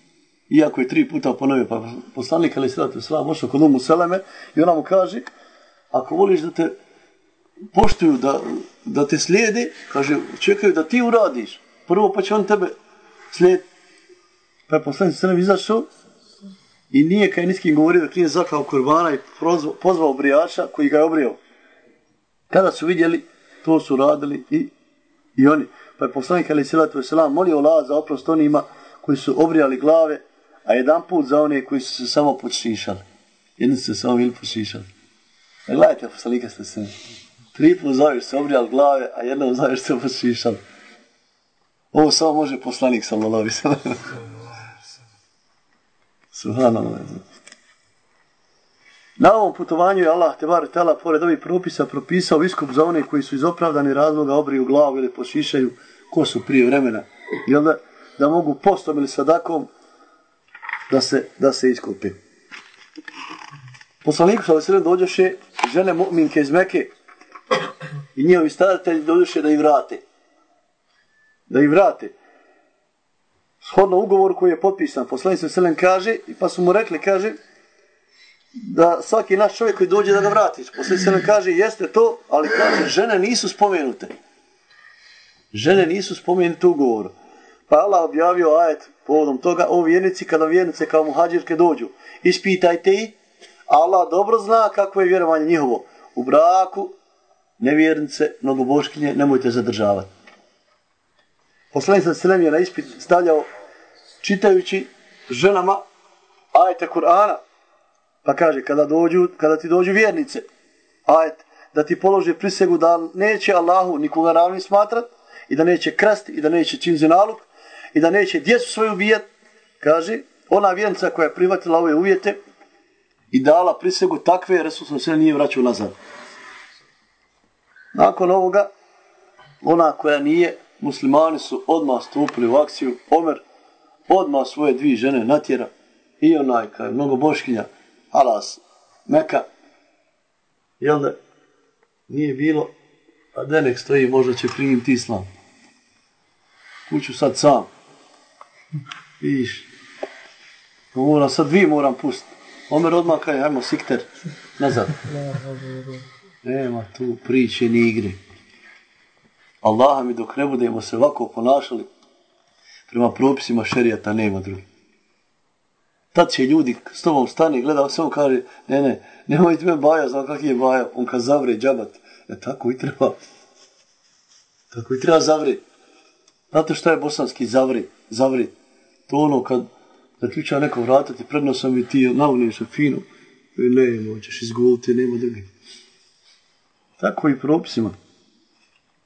iako je tri puta ponovio, pa poslanik ali sratu sva mošao kod umu Seleme i ona mu kaže, ako voliš da te poštuju, da, da te slijedi, kaže, čekaju da ti uradiš. Prvo pa će on tebe slijed. Pa je poslanik sallam izašao I nije kaj niskim govorio da nije zaklao kurbana i prozvao, pozvao brijača koji ga je obrio. Kada su vidjeli, to su radili i, i oni. Pa je poslanik Ali sallatu Veselam molio Allah za oprost onima koji su obrijali glave, a jedan put za one koji su se samo počišali. Jedni su se samo bili počišali. E, gledajte, poslanika ste se. Tri put zoveš se obrijali glave, a jednom za se počišali. Ovo samo može poslanik sallallahu alaihi sallam. Subhanallah. Na ovom putovanju je Allah te bar tela pored ovih propisa propisao iskup za one koji su iz opravdani razloga obriju glavu ili pošišaju kosu prije vremena. Jel da, da mogu postom ili sadakom da se, da se iskupi. Poslaniku sa veselem dođeše žene mu'minke iz Meke i njihovi staratelji dođeše da ih vrate. Da im vrate shodno ugovor koji je potpisan. Poslanik se Selem kaže, pa su mu rekli, kaže, da svaki naš čovjek koji dođe da ga vratiš. Poslanik se kaže, jeste to, ali kaže, žene nisu spomenute. Žene nisu spomenute u ugovoru. Pa Allah objavio ajet povodom toga, o vjernici, kada vjernice kao muhađirke dođu, ispitajte ih, Allah dobro zna kako je vjerovanje njihovo. U braku, nevjernice, mnogoboškinje, nemojte zadržavati. Poslanik sa Selem je na ispit stavljao čitajući ženama ajete Kur'ana. Pa kaže, kada, dođu, kada ti dođu vjernice, ajet, da ti polože prisegu da neće Allahu nikoga ravni smatrat, i da neće krasti, i da neće čin zinaluk, i da neće djecu svoju ubijat, kaže, ona vjernica koja je privatila ove uvjete i dala prisegu takve, Resul se nije vraćao nazad. Nakon ovoga, ona koja nije muslimani su odmah stupili u akciju, Omer odmah svoje dvije žene natjera i onaj kaj mnogo boškinja, alas, meka, jel da nije bilo, a denek stoji, možda će primiti islam. Kuću sad sam. Vidiš, moram, sad dvije moram pustiti. Omer odmah kaj, ajmo sikter, nazad. Nema tu priče ni igre. Allaha mi dok ne budemo se ovako ponašali, prema propisima šerijata nema drugi. Tad će ljudi s tobom stane, gleda, se on kaže, ne, ne, nemoj ti me baja, znam kak je baja, on kad zavre džabat. E tako i treba. Tako i treba zavre. Znate šta je bosanski zavri? Zavri. To ono kad zaključava neko vrata ti prednosom i ti navuniš se fino. I e, ne, moćeš izguliti, nema drugi. Tako i propisima.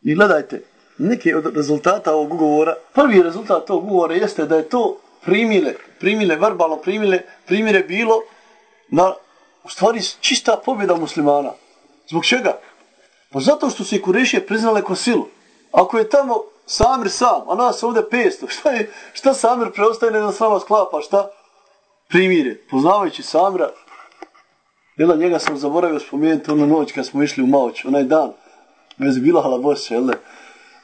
I gledajte, neke od rezultata ovog ugovora, prvi rezultat tog ugovora jeste da je to primile, primile, verbalno primile, primire bilo na, u stvari, čista pobjeda muslimana. Zbog čega? Pa zato što su i kurešije priznale ko silu. Ako je tamo Samir sam, a nas ovdje 500, šta, je, šta Samir preostaje ne da s sklapa, šta? Primire. Poznavajući Samira, Jel, njega sam zaboravio spomenuti onu noć kad smo išli u Maoć, onaj dan, bez Bilala Bosa, jel?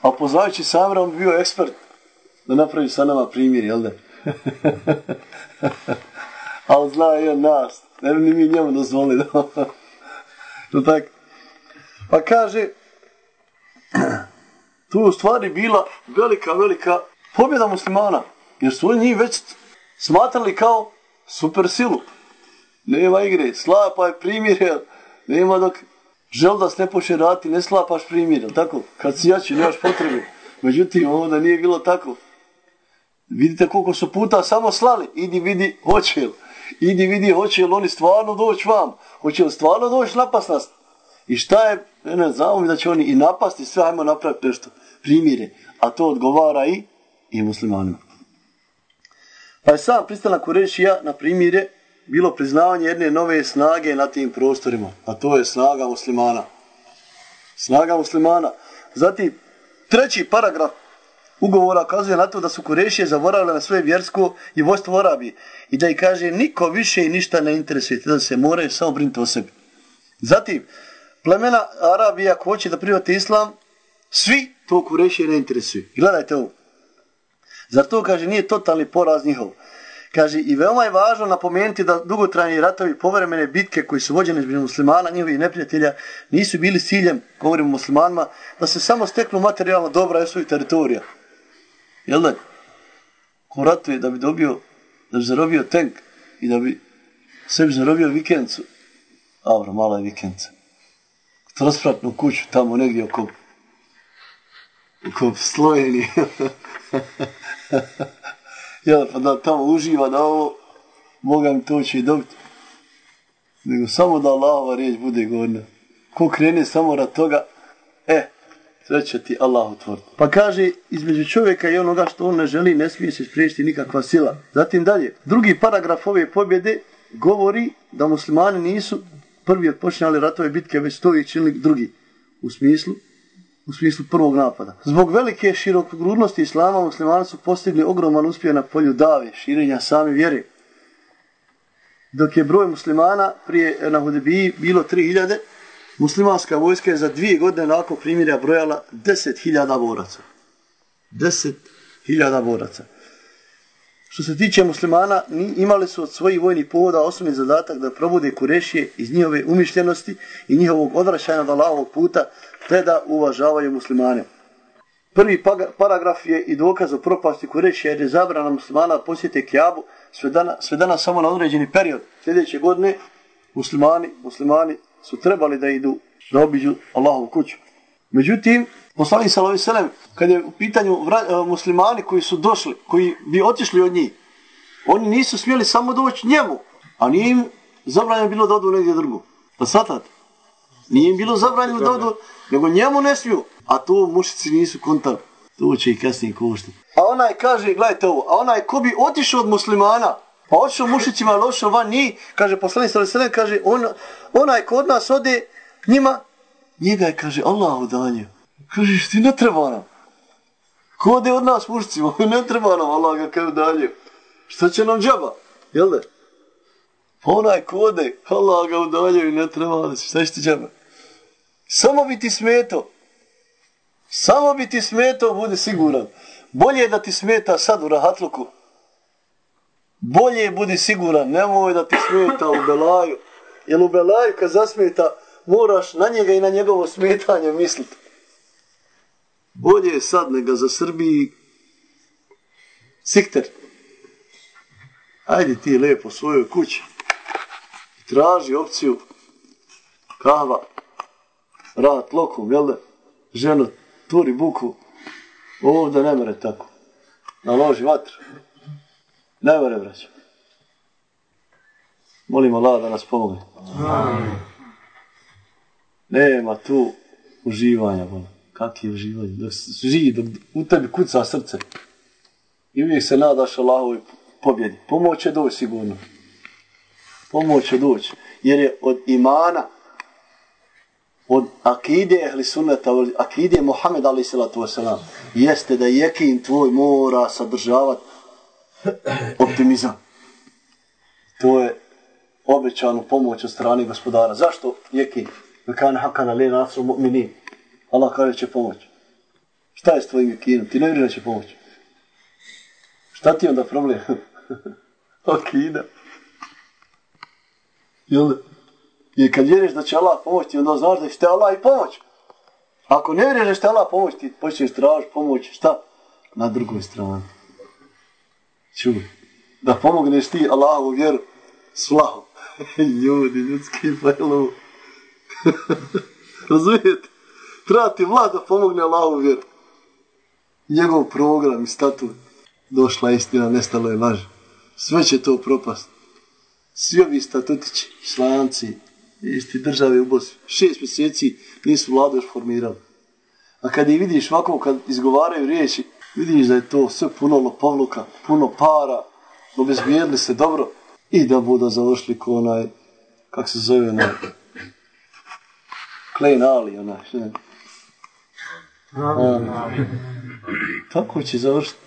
A poznajući Samira, on bi bio ekspert da napravi sa nama primjer, jel? Ali zna i on nas, ne bi ni mi njemu dozvoli da... to tak. Pa kaže, tu u stvari bila velika, velika pobjeda muslimana, jer su oni njih već smatrali kao super silu. Nema igre, slapa je primjer, nema dok žel da se ne počne raditi, ne slapaš primjer, tako? Kad si jači, nemaš potrebe. Međutim, ovo da nije bilo tako. Vidite koliko su puta samo slali, idi vidi hoće li. Idi vidi hoće li oni stvarno doći vam, hoće li stvarno doći napast nas. I šta je, ne, ne znamo mi da će oni i napasti, sve ajmo napraviti nešto, primjere. A to odgovara i, i muslimanima. Pa je sam pristanak Kurešija na primjere bilo priznavanje jedne nove snage na tim prostorima, a to je snaga muslimana. Snaga muslimana. Zatim, treći paragraf ugovora kazuje na to da su Kurešije zaboravile na svoje vjersko i vojstvo Arabije i da i kaže niko više i ništa ne interesuje, da se moraju samo brinuti o sebi. Zatim, plemena Arabija ako hoće da private islam, svi to Kurešije ne interesuju. Gledajte ovo. Zato kaže, nije totalni poraz njihov? Kaže, i veoma je važno napomenuti da dugotrajni ratovi povremene bitke koji su vođene između muslimana, njihovih neprijatelja, nisu bili ciljem, govorimo muslimanima, da se samo steknu materijalno dobra i svojih teritorija. Jel da? Ko ratuje da bi dobio, da bi zarobio tank i da bi sebi zarobio vikencu. Dobro, mala je vikenca. Trospratnu kuću tamo negdje oko oko Slovenije. jel, pa da tamo uživa da ovo, Boga mi to će dobiti. Nego samo da Allahova riječ bude gorna. Ko krene samo rad toga, e, sve će ti Allah otvoriti. Pa kaže, između čovjeka i onoga što on ne želi, ne smije se spriječiti nikakva sila. Zatim dalje, drugi paragraf ove pobjede govori da muslimani nisu prvi odpočinjali ratove bitke, već to i činili drugi. U smislu, u smislu prvog napada. Zbog velike širokogrudnosti islama muslimani su postigli ogroman uspjeh na polju dave, širenja same vjere. Dok je broj muslimana prije na Hudebiji bilo 3000, muslimanska vojska je za dvije godine nakon primjera brojala 10.000 boraca. 10.000 boraca. Što se tiče muslimana, imali su od svojih vojnih povoda osnovni zadatak da probude kurešije iz njihove umišljenosti i njihovog odvraćanja od Allahovog puta, te da uvažavaju muslimane. Prvi paragraf je i dokaz o propasti kurešija jer je zabrana muslimana posjete Kjabu sve dana, sve dana samo na određeni period. Sljedeće godine muslimani, muslimani su trebali da idu da obiđu Allahovu kuću. Međutim, Poslanik sallallahu alejhi kad je u pitanju vra, e, muslimani koji su došli, koji bi otišli od njih, oni nisu smjeli samo doći njemu, a nije im zabranjeno bilo da odu negdje drugo. Pa svatate? Nije im bilo zabranjeno da odu, nego njemu ne smiju. A to mušici nisu kontali. To će i kasnije koštiti. A onaj kaže, gledajte ovo, a onaj ko bi otišao od muslimana, pa otišao mušicima, ali otišao van njih, kaže poslanik sallallahu alejhi kaže, on, onaj ko od nas ode njima, njega je, kaže, Allah udanio. Kaže ti ne treba nam. Kode od nas mušicima, ne treba nam, Allah ga kaže udanio. Šta će nam džaba? Jel da? Pa onaj kode, Allah ga udanio i ne treba nas, Šta će ti džaba? Samo bi ti smeto. Samo bi ti smeto, bude siguran. Bolje je da ti smeta sad u rahatluku. Bolje je budi siguran, nemoj da ti smeta u belaju. Jer u belaju kad zasmeta, moraš na njega i na njegovo smetanje misliti bolje je sad nego za Srbiji sikter. Ajde ti lepo u svojoj kući. Traži opciju kahva, rat lokom, jel da? Ženo, turi buku. Ovdje ne mere tako. Naloži vatru. Ne mere, braćo. Molim Allah da nas pomogne. Nema tu uživanja, bola. Kak je uživanje? Dok živi, dok u tebi kuca srce. I uvijek se nadaš Allahovoj pobjedi. Pomoć će doći sigurno. Pomoć će doći. Jer je od imana, od akide ehli sunneta, od akide Muhammed alaih salatu wasalam, jeste da jekin tvoj mora sadržavati optimizam. To je obećanu pomoć od strane gospodara. Zašto jekin? Mekan hakan ali nasru mu'minin. Allah kaže će pomoć. Šta je s tvojim jekinom? Ti ne vjeruješ da će pomoć. Šta ti je onda problem? Akida. Jel I kad vjeriš da će Allah pomoći, onda znaš da će te Allah i pomoć. Ako ne vjeruješ da će te Allah pomoći, ti pa počneš tražiti pomoć. Šta? Na drugoj strani. Čuj. Da pomogneš ti Allahu vjeru s vlahom. Ljudi, ljudski fajlovu. Razumijete? Treba ti vlad da pomogne Allahu vjeru. Njegov program i statut. Došla istina, nestalo je laž. Sve će to propast. Svi ovi statutići, slanci, isti države u Bosni, šest mjeseci nisu vladu još formirali. A kad ih vidiš ovako, kad izgovaraju riječi, vidiš da je to sve puno lopovluka, puno para, obezbijedili se dobro i da budu završili ko onaj, kak se zove onaj, Klein Ali, onaj, ne. A, tako će završiti.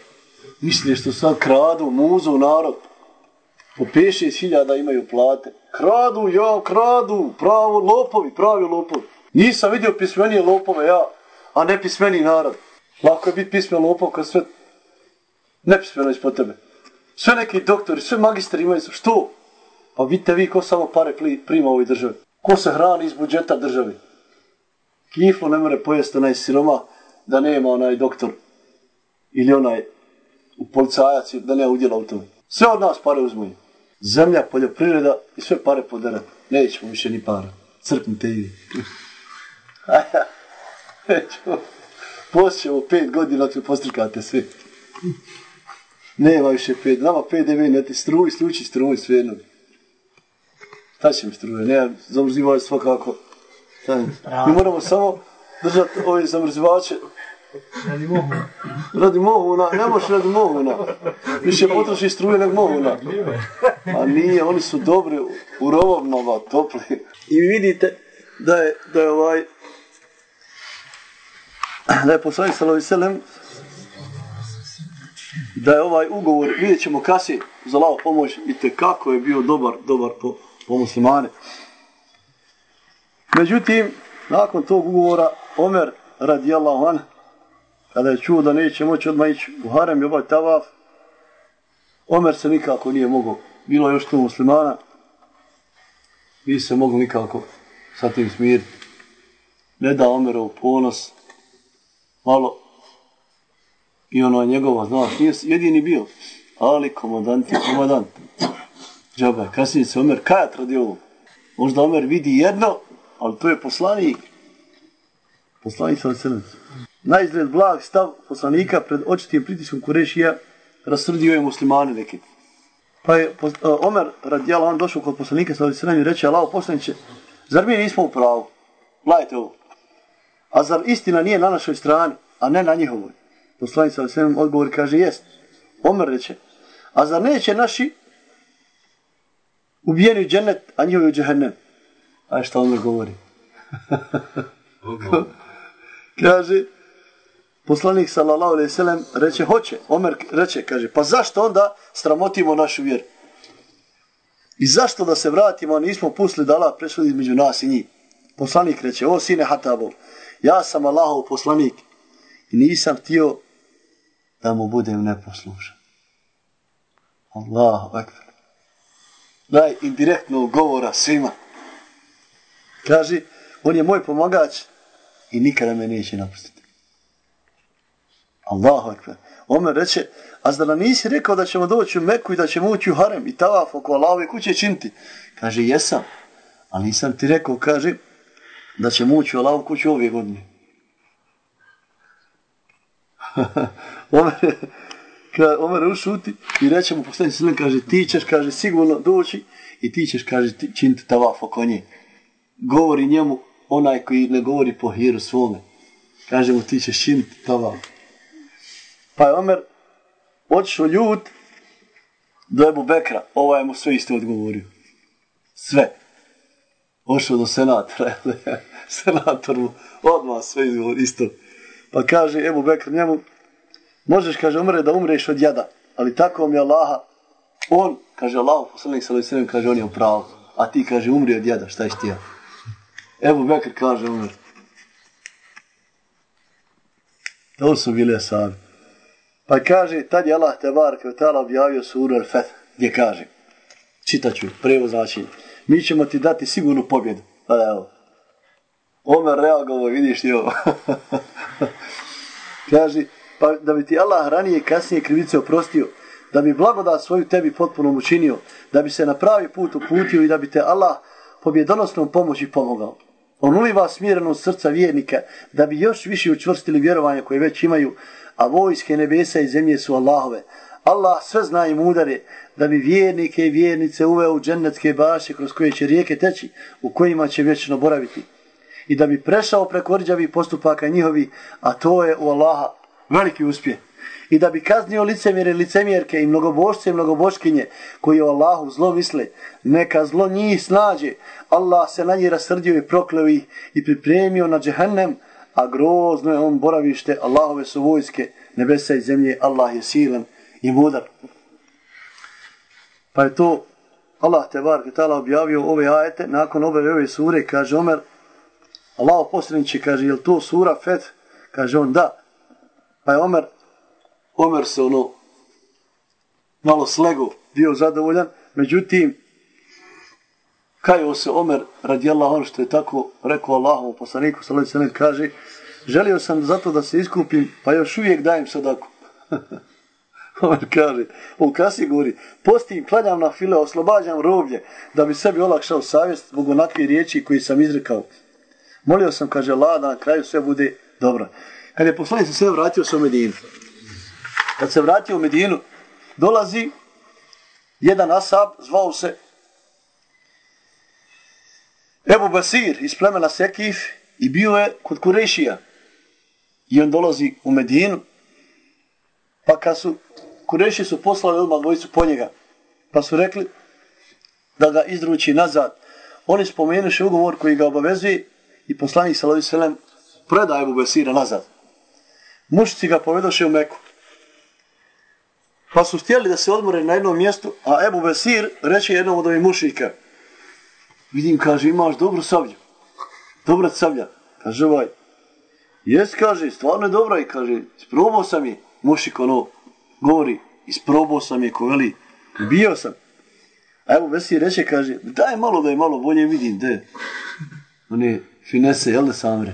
Misli što sad kradu, muzu narod. Po 5-6 hiljada imaju plate. Kradu, ja, kradu, pravo lopovi, pravi lopovi. Nisam vidio pismenije lopove, ja, a ne pismeni narod. Lako je biti pismen lopov kad sve nepismeno ispod tebe. Sve neki doktori, sve magistri imaju, što? Pa vidite vi ko samo pare prima u ovoj državi. Ko se hrani iz budžeta državi. Kiflo ne more pojesti onaj siroma da nema onaj doktor ili onaj u policajac da ne udjela u tome. Sve od nas pare uzmuju. Zemlja, poljoprivreda i sve pare podere. Nećemo više ni para. Crknite i vi. Nećemo. Pet godina ako postrikate sve. Nema više pet. Nama PDV ne ti struj, sluči struj, sve jedno. Šta će mi struje? Ne, zamrzivač svakako. Mi moramo samo držati ove zamrzivače Radi Mohuna. Radi mohuna, ne možeš radi mohuna. Više potroši struje nego mohuna. A nije, oni su dobri u rovovnova, topli. I vidite da je, da je ovaj, da je poslanik Salovi Selem, da je ovaj ugovor, vidjet ćemo kasnije za lao pomoć, i te kako je bio dobar, dobar po, po muslimane. Međutim, nakon tog ugovora, Omer radijallahu anhu, kada je čuo da neće moći odmah ići u harem i ovaj tavaf, Omer se nikako nije mogao, bilo je još tu muslimana, vi se mogli nikako sa tim smiriti. Ne da Omerov ponos, malo, i ono njegova, znaš, nije jedini bio, ali komandant je komandant. Džaba, kasnije se Omer kajat radi ovo. Možda Omer vidi jedno, ali to je poslanik. Poslanik sa selenicu na izgled blag stav poslanika pred očitim pritiskom Kurešija rasrdio je muslimane neki. Pa je uh, Omer radijala, on došao kod poslanika sa srednjim i reče, Allaho poslaniće, zar mi nismo u pravu? Gledajte ovo. A zar istina nije na našoj strani, a ne na njihovoj? Poslanik sa srednjim odgovor kaže, jest. Omer reče, a zar neće naši ubijeni u džennet, a njihovi u džehennem? A šta Omer govori? kaže, poslanik sallallahu alejhi ve sellem reče hoće. Omer reče kaže pa zašto onda sramotimo našu vjeru? I zašto da se vratimo a nismo pustili da Allah presudi između nas i njih? Poslanik reče o sine Hatabov ja sam Allahov poslanik i nisam htio da mu budem neposlušan Allahu ekber daj indirektno govora svima. Kaže on je moj pomagač i nikada me neće napustiti. Allahu akbar. Omer reče, a zda nam nisi rekao da ćemo doći u Meku i da ćemo ući u harem i tavaf oko Allahove kuće činti? Kaže, jesam. Ali nisam ti rekao, kaže, da ćemo ući u Allahovu kuću ove godine. Omer, ka, Omer ušuti i reče mu poslanik sallam, kaže, ti ćeš, kaže, sigurno doći i ti ćeš, kaže, ti- činiti tavaf oko nje. Govori njemu onaj koji ne govori po hiru svome. Kaže mu, ti ćeš činiti tavaf. Pa je Omer otišao ljut do Ebu Bekra. Ovaj mu sve isto odgovorio. Sve. Ošao do senatora. Senator mu odmah sve izgovor isto. Pa kaže Ebu Bekr njemu, možeš, kaže, umre da umreš od jada, ali tako mi je Allaha, on, kaže Allah, poslanik sa sallam, kaže, on je u pravu, a ti, kaže, umri od jada, šta ješ ti ja? Ebu Bekr kaže, umre. To su bile sami. Pa kaže, tad je Allah te barke objavio suru Al-Feth, gdje kaže, čitaću, prevo znači, mi ćemo ti dati sigurnu pobjedu. Pa evo, Omer reagovao, vidiš ti ovo. kaže, pa da bi ti Allah ranije kasnije krivice oprostio, da bi blagodat svoju tebi potpuno učinio, da bi se na pravi put uputio i da bi te Allah pobjedonosnom pomoći pomogao. On uliva smirenost srca vjernika da bi još više učvrstili vjerovanje koje već imaju, a vojske nebesa i zemlje su Allahove. Allah sve zna i mudare da bi vjernike i vjernice uveo u džennetske baše kroz koje će rijeke teći, u kojima će vječno boraviti. I da bi prešao preko rđavih postupaka njihovi, a to je u Allaha veliki uspjeh. I da bi kaznio licemjere, licemjerke i mnogobošce i mnogoboškinje koji o Allahu zlo misle, neka zlo njih snađe. Allah se na njih rasrdio i prokleo ih i pripremio na džehennem, a grozno je on boravište, Allahove su vojske, nebesa i zemlje, Allah je silan i mudar. Pa je to Allah te bar tala objavio ove ajete, nakon objave ove sure, kaže Omer, Allah posljednici, kaže, je to sura Fet? Kaže on, da. Pa je Omer, Omer se ono, malo slego, bio zadovoljan, međutim, kajao se Omer radijallahu anhu što je tako rekao Allahom poslaniku sallallahu alejhi ve sellem kaže želio sam zato da se iskupim pa još uvijek dajem sadaku. Omer kaže on kasi govori postim klanjam na file oslobađam roblje da bi sebi olakšao savjest zbog onakve riječi koji sam izrekao. Molio sam kaže Allah da na kraju sve bude dobro. Kad je poslanik se vratio se u Medinu kad se vratio u Medinu dolazi jedan asab zvao se Ebu Basir iz plemena Sekif i bio je kod Kurešija. I on dolazi u Medinu. Pa kad su Kureši su poslali odmah dvojicu po njega. Pa su rekli da ga izdruči nazad. Oni spomenuše ugovor koji ga obavezuje i poslanik Salavi Selem preda Ebu Basira nazad. Mušci ga povedoše u Meku. Pa su htjeli da se odmore na jednom mjestu, a Ebu Basir reče jednom od ovih mušnika vidim, kaže, imaš dobru sablju. Dobra sablja. Kaže ovaj, jes, kaže, stvarno je dobra i kaže, isprobao sam je, mušik ono, govori, isprobao sam je, ko veli, bio sam. A evo Vesi reče, kaže, daj malo da je malo bolje vidim, de. One finese, jel da samre?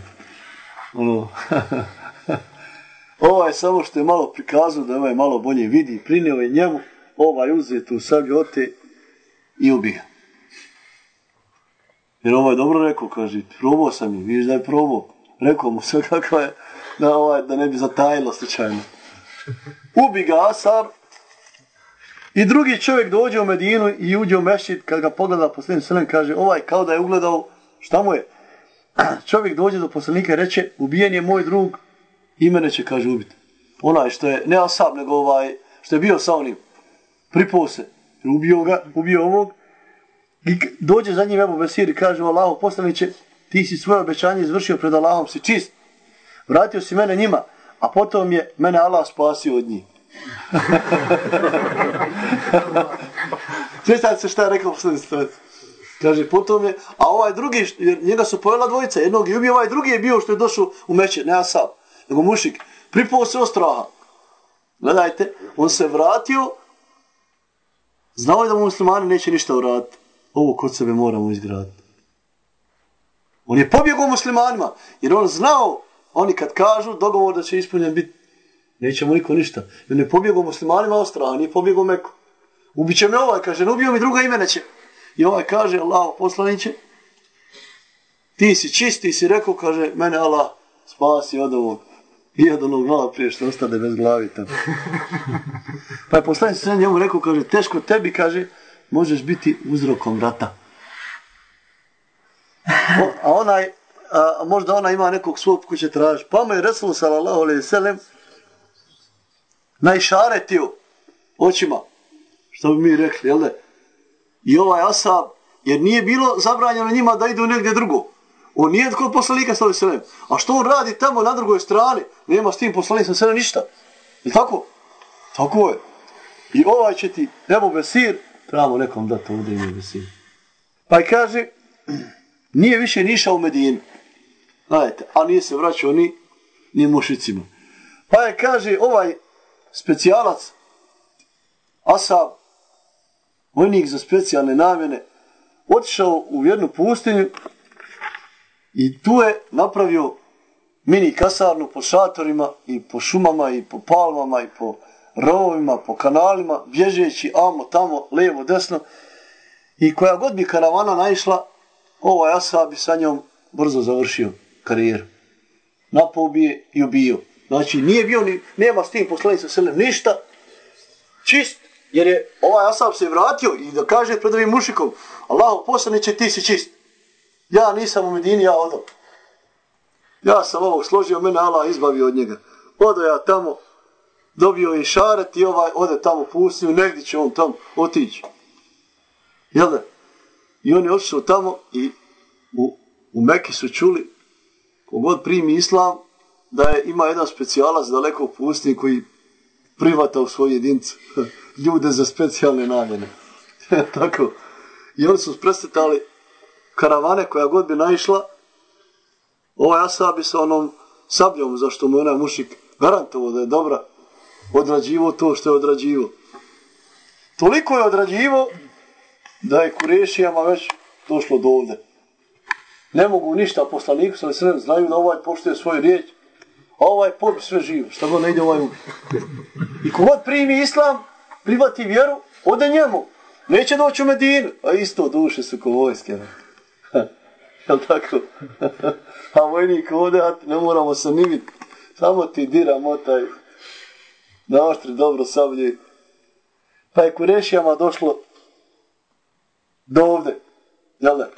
Ono, ovaj samo što je malo prikazao da ovaj malo bolje vidi, prinio je njemu, ovaj uze tu sablju ote i ubija. Jer ovaj dobro rekao, kaže, probao sam je, vidiš da je probao. Rekao mu sve kako je, da, ovaj, da ne bi zatajilo slučajno. Ubi ga Asar i drugi čovjek dođe u Medinu i uđe u Mešit, kad ga pogleda posljednji Selem, kaže, ovaj kao da je ugledao, šta mu je? Čovjek dođe do poslanika i reče, ubijen je moj drug i mene će, kaže, ubiti. Onaj što je, ne Asab, nego ovaj, što je bio sa onim, pripose, ubio ga, ubio ovog, dođe za njim Ebu Besir i kaže Allahu poslaniće, ti si svoje obećanje izvršio pred Allahom, si čist. Vratio si mene njima, a potom je mene Allah spasio od njih. Sjećate se šta je rekao poslanić Kaže, potom je, a ovaj drugi, jer njega su pojela dvojica, jednog je ubio, ovaj drugi je bio što je došao u meće, ne Asab, nego mušik. Pripao se od straha. Gledajte, on se vratio, znao je da mu muslimani neće ništa uraditi. Ovo kod sebe moramo izgraditi. On je pobjegao muslimanima, jer on znao, oni kad kažu dogovor da će ispunjen biti, Nećemo niko ništa. Jer ne pobjegao muslimanima ostraha, nije pobjegao Meku. Ubiće me ovaj, kaže, ne ubio mi druga imena će. I ovaj kaže, Allah poslaniće, ti si čist, ti si rekao, kaže, mene Allah spasi od ovog. I od onog glava prije što ostade bez glavi tamo. pa je poslanić sve njemu rekao, kaže, teško tebi, kaže, možeš biti uzrokom rata. O, a onaj, a, možda ona ima nekog svog ko će tražiti. Pa mu je Resul sallallahu alaihi sallam najšaretio očima. Što bi mi rekli, jel da? I ovaj asab, jer nije bilo zabranjeno njima da idu negdje drugo. On nije kod poslanika sallallahu alaihi sallam. A što on radi tamo na drugoj strani? Nema s tim poslanikom sallallahu ništa. Je tako? Tako je. I ovaj će ti, Ebu Besir, trebamo nekom dati ovdje ime visine. Pa i kaže, nije više nišao u Medinu. Gledajte, a nije se vraćao ni, ni mušicima. Pa je, kaže, ovaj specijalac, Asab, vojnik za specijalne namjene, otišao u jednu pustinju i tu je napravio mini kasarnu po šatorima i po šumama i po palmama i po rovima, po kanalima, bježeći amo tamo, levo, desno. I koja god bi karavana naišla, ovaj Asa bi sa njom brzo završio karijeru. Napao bi je i ubio. Znači, nije bio ni, nema s tim poslanicom selem ništa, čist, jer je ovaj Asab se vratio i da kaže pred ovim mušikom, Allaho poslaniće, ti si čist. Ja nisam u Medini, ja odo. Ja sam ovog složio, mene Allah izbavio od njega. Odo ja tamo, dobio je šaret i ovaj ode tamo pustio, negdje će on tamo otići. Jel da? I on je otišao tamo i u, u Meki su čuli, kogod primi islam, da je ima jedan specijalac daleko pustin pustinji koji privata u svoju jedincu ljude za specijalne namjene. Tako. I oni su presretali karavane koja god bi naišla, ovaj Asa bi sa onom sabljom, zašto mu je onaj mušik garantovo da je dobra, odrađivo to što je odrađivo. Toliko je odrađivo da je Kurešijama već došlo do ovde. Ne mogu ništa poslaniku, ali sve znaju da ovaj poštuje svoju riječ, a ovaj pobi sve živo, šta god ne ide ovaj ubi. I kogod primi islam, privati vjeru, ode njemu. Neće doći u Medinu, a isto duše su ko vojske. Jel tako? a vojnik ode, ne moramo se ni. Samo ti dira motaj naoštri dobro sablje. Pa je Kurešijama došlo do ovde. Jel da?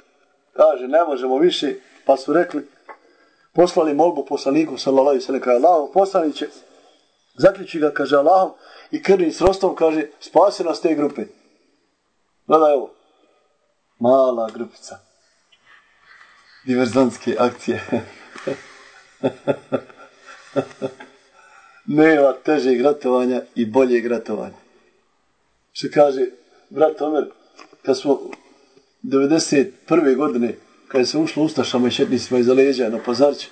Kaže, ne možemo više. Pa su rekli, poslali molbu poslaniku, sallallahu alaihi sallam, kaže, Allahom poslaniće, zaključi ga, kaže, Allahom, i krvnim srostom, kaže, spasi nas te grupe. Gledaj ovo. Mala grupica. Diverzantske akcije. Nema težeg ratovanja i boljeg ratovanja. Što kaže brat Omer, kad smo 91. godine, kad se ušlo Ustašama i Šetnicima iza leđa na Pazarće,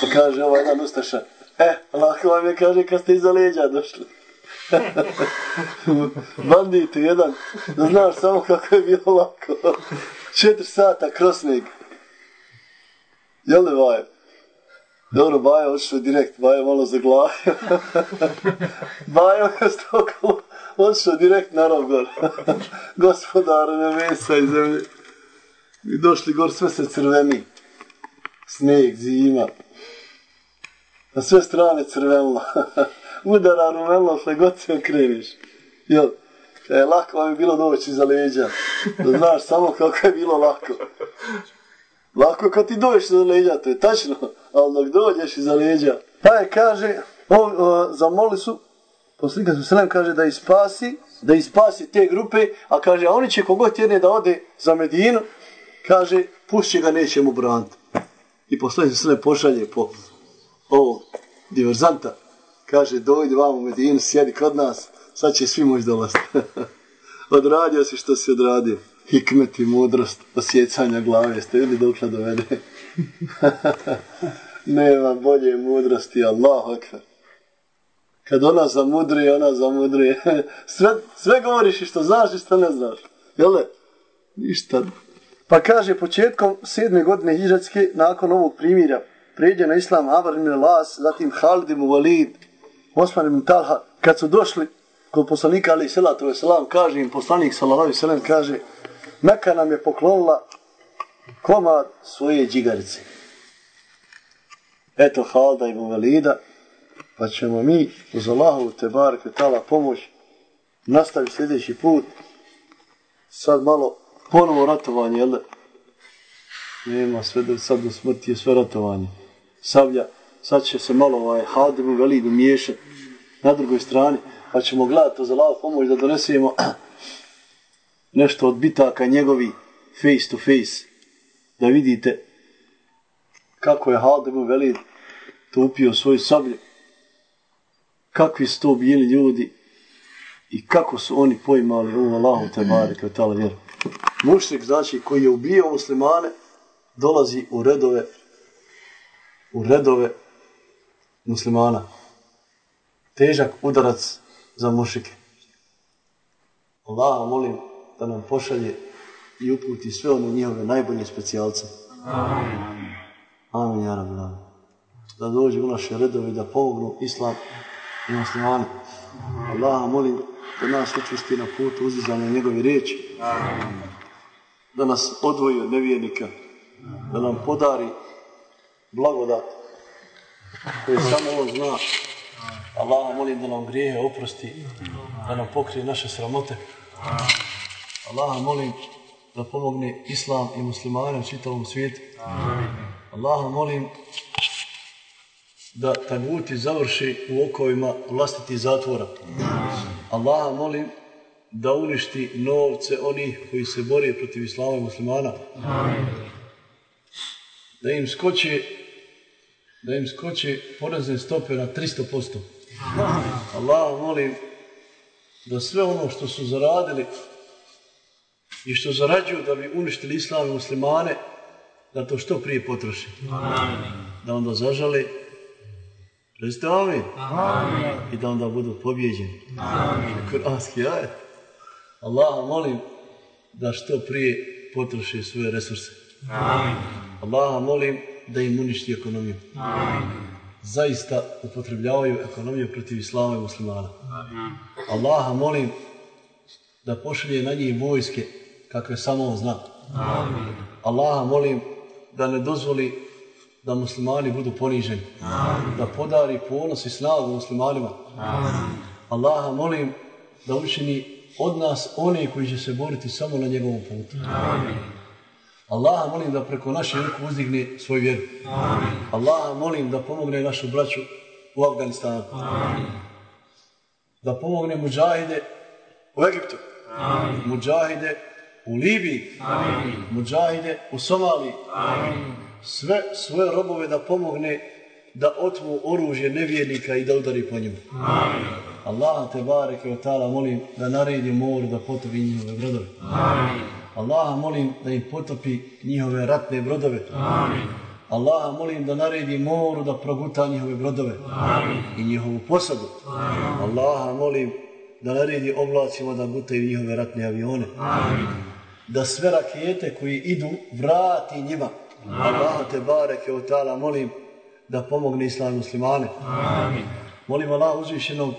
pa kaže ovaj jedan Ustaša, eh, e, lako vam je, kaže, kad ste iza leđa došli. Bandit jedan, da znaš samo kako je bilo lako. Četiri sata krosnik. Jel li vajem? Dobro, Bajo odšao direkt, Bajo malo zaglavio. Bajo je stokalo, odšao direkt na rov gor. Gospodare, ne mesa i zemlje. I došli gor, sve se crveni. Sneg, zima. Na sve strane crvenilo. Udara rumenilo, sve god se okreniš. Jel? E, lako vam je bilo doći za leđa. Da znaš samo kako je bilo lako. Lako kad ti dođeš za leđa, to je tačno, ali dok dođeš iza leđa. Pa je kaže, on, o, zamoli su, poslika su Selem kaže da ispasi, da ispasi te grupe, a kaže, a oni će kogod jedne da ode za Medinu, kaže, pušće ga, neće mu braniti. I poslika su Selem pošalje po ovo, diverzanta, kaže, dojdi vam u Medinu, sjedi kod nas, sad će svi moći dolaziti. odradio si što si odradio hikmet i mudrost osjecanja glave, ste vidjeli dok dovede? Nema bolje mudrosti, Allah akvar. Kad ona zamudri, ona zamudri. sve, sve govoriš i što znaš i što ne znaš. Jel le? Ništa. Pa kaže, početkom sedme godine Hiđatske, nakon ovog primjera, pređe na islam Amr ibn Las, zatim Halid ibn Walid Osman ibn Talha, kad su došli kod poslanika ali salatu veselam, kaže im poslanik sallallahu alaihi kaže Meka nam je poklonila komad svoje džigarice. Eto Halda i Velida, pa ćemo mi uz Allahovu te barek tala pomoć nastavi sljedeći put. Sad malo ponovo ratovanje, jel da? Nema sve do, sad do smrti je sve ratovanje. Savlja, sad će se malo ovaj Halda i Velidu miješati na drugoj strani, pa ćemo gledati uz Allahovu pomoć da donesemo nešto od bitaka njegovi face to face, da vidite kako je Halid Velid tupio svoju sablju, kakvi su to bili ljudi i kako su oni pojmali u Allahu te bare tala vjeru. Mušrik, znači, koji je ubio muslimane, dolazi u redove u redove muslimana. Težak udarac za mušike. Allah, molim da nam pošalje i uputi sve one njihove najbolje specijalce. Amin. Amin, ja rabbi, amin. Da dođe u naše redove i da pomognu islam i muslimani. Allah, molim da nas učusti na putu uzizanja njegove riječi. Amin. Da nas odvoji od nevjernika. Da nam podari blagodat koje samo on zna. Allah, molim da nam grijehe oprosti, da nam pokrije naše sramote. Amin. Allah, molim da pomogne islam i muslimane u čitavom svijetu. Allah, molim da taguti završi u okovima vlastiti zatvora. Allah, molim da uništi novce onih koji se bore protiv islama i muslimana. Da im skoče da im skoče porezne stope na 300%. Allah, molim da sve ono što su zaradili i što zarađuju da bi uništili islam i muslimane, da to što prije potroši. Da onda zažale, Rezite amin. amin. I da onda budu pobjeđeni. Kur'anski ajet. Allah molim da što prije potroši svoje resurse. Amin. Allah molim da im uništi ekonomiju. Amin. Zaista upotrebljavaju ekonomiju protiv islama i muslimana. Amin. Allah molim da pošalje na njih vojske kakve samo on zna. Amin. Allaha molim da ne dozvoli da muslimani budu poniženi. Amin. Da podari ponos i snagu muslimanima. Amin. Allaha molim da učini od nas one koji će se boriti samo na njegovom putu. Amin. Allaha molim da preko naše ruku uzdigne svoj vjeru. Amin. Allaha molim da pomogne našu braću u Afganistanu. Amin. Da pomogne muđahide u Egiptu. Amin. Muđahide u Libiji, Amin. muđahide u Somaliji, Amin. sve svoje robove da pomogne da otmu oružje nevjernika i da udari po njemu. Amin. Allah te bareke o ta'ala molim da naredi moru da potopi njihove brodove. Amin. Allah molim da im potopi njihove ratne brodove. Amin. Allah molim da naredi moru da proguta njihove brodove Amin. i njihovu posadu. Amin. Allah molim da naredi oblacima da gutaju njihove ratne avione. Amin da sve rakete koji idu vrati njima. Allah te bareke od tala molim da pomogne islam muslimane. Amin. Molim Allah uzvišenog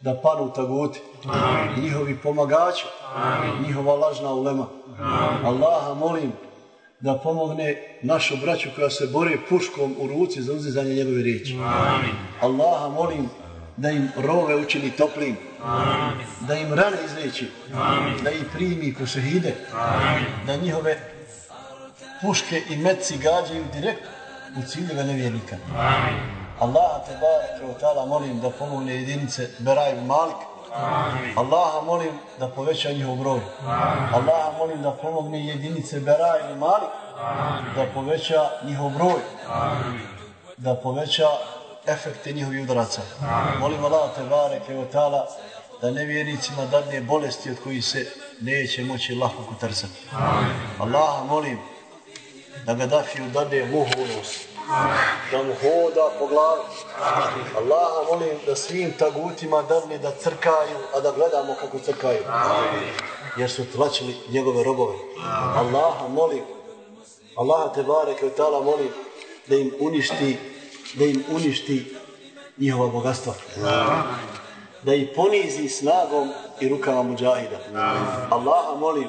da panu taguti. Amin. Njihovi pomagači. Amin. Njihova lažna ulema. Amin. Allaha molim da pomogne našu braću koja se bore puškom u ruci za uzizanje njegove riječi. Amin. Allaha molim da im rove učini toplim, Amin. da im rane izleći, Amin. da ih primi ko šehide, Amin. da njihove puške i metci gađaju direkt u ciljeve nevjernika. Amin. Allah te bareke o ta'ala molim da pomogne jedinice Beraj i Malik. Amin. Allaha molim da poveća njihov broj. Amin. Allaha molim da pomogne jedinice Beraj i Malik. Amin. Da poveća njihov broj. Amin. Da poveća efekte njihovih udaraca. Molim Allah te bareke o tala da nevjernicima dadne bolesti od kojih se neće moći lahko kutrcati. Allah molim da Gaddafiju dadne muhunost, da mu hoda po glavi. Allaha molim da svim tagutima dadne da crkaju, a da gledamo kako crkaju. Jer su tlačili njegove robove. Allaha molim, Allaha te bareke o tala molim da im uništi da im uništi njihova bogatstva. Da ih ponizi snagom i rukama muđahida. Allaha molim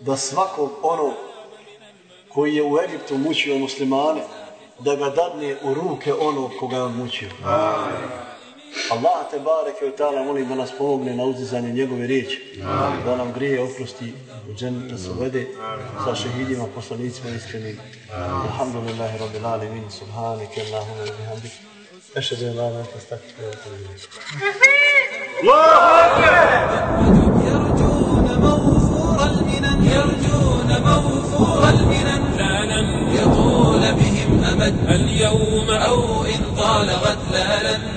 da svakog onog koji je u Egiptu mučio muslimane, da ga dadne u ruke onog koga je on mučio. Allah te bareke od ta'ala molim da nas pomogne na uzizanje njegove riječi. Da nam grije oprosti u džen da se vede sa šehidima, poslanicima iskrenim. Alhamdulillahi rabbil alamin, subhanike, Allahumma wa bihamdik. Ešhedu en la ilaha illa anta astaghfiruka wa atubu ilayk. يرجون موفور المنن يرجون موفور المنن لا لن يطول بهم أمد اليوم أو إن طال غد لا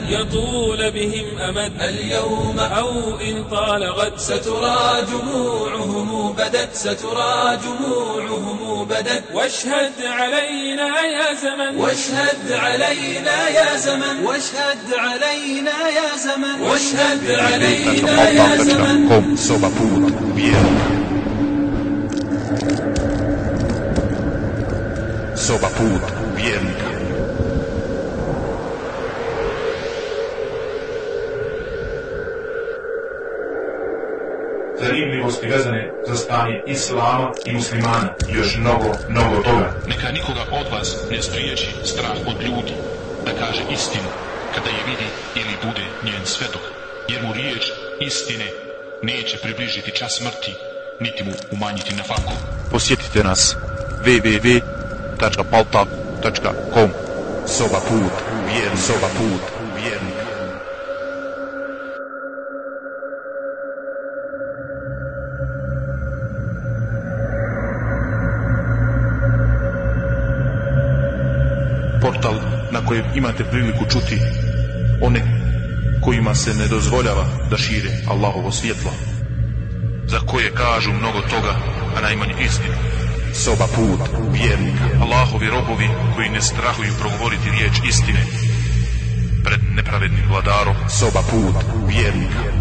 يطول بهم أمد. اليوم أو إن طال غد. سترى جموعهم بدت سترى جموعهم بدت واشهد علينا يا زمن. واشهد علينا يا زمن. واشهد علينا يا زمن. واشهد علينا يا زمن. kom soba put zanimljivosti vezane za stanje islama i muslimana. I Još mnogo, mnogo toga. Neka nikoga od vas ne spriječi strah od ljudi da kaže istinu kada je vidi ili bude njen svedok. Jer mu riječ istine neće približiti čas smrti, niti mu umanjiti na faku. Posjetite nas www.paltak.com Soba put vjernika. Soba put Kojem imate priliku čuti one kojima se ne dozvoljava da šire Allahovo svjetlo za koje kažu mnogo toga, a najmanje istinu. Soba put vjernika. Allahovi robovi koji ne strahuju progovoriti riječ istine pred nepravednim vladarom. Soba put vjernika.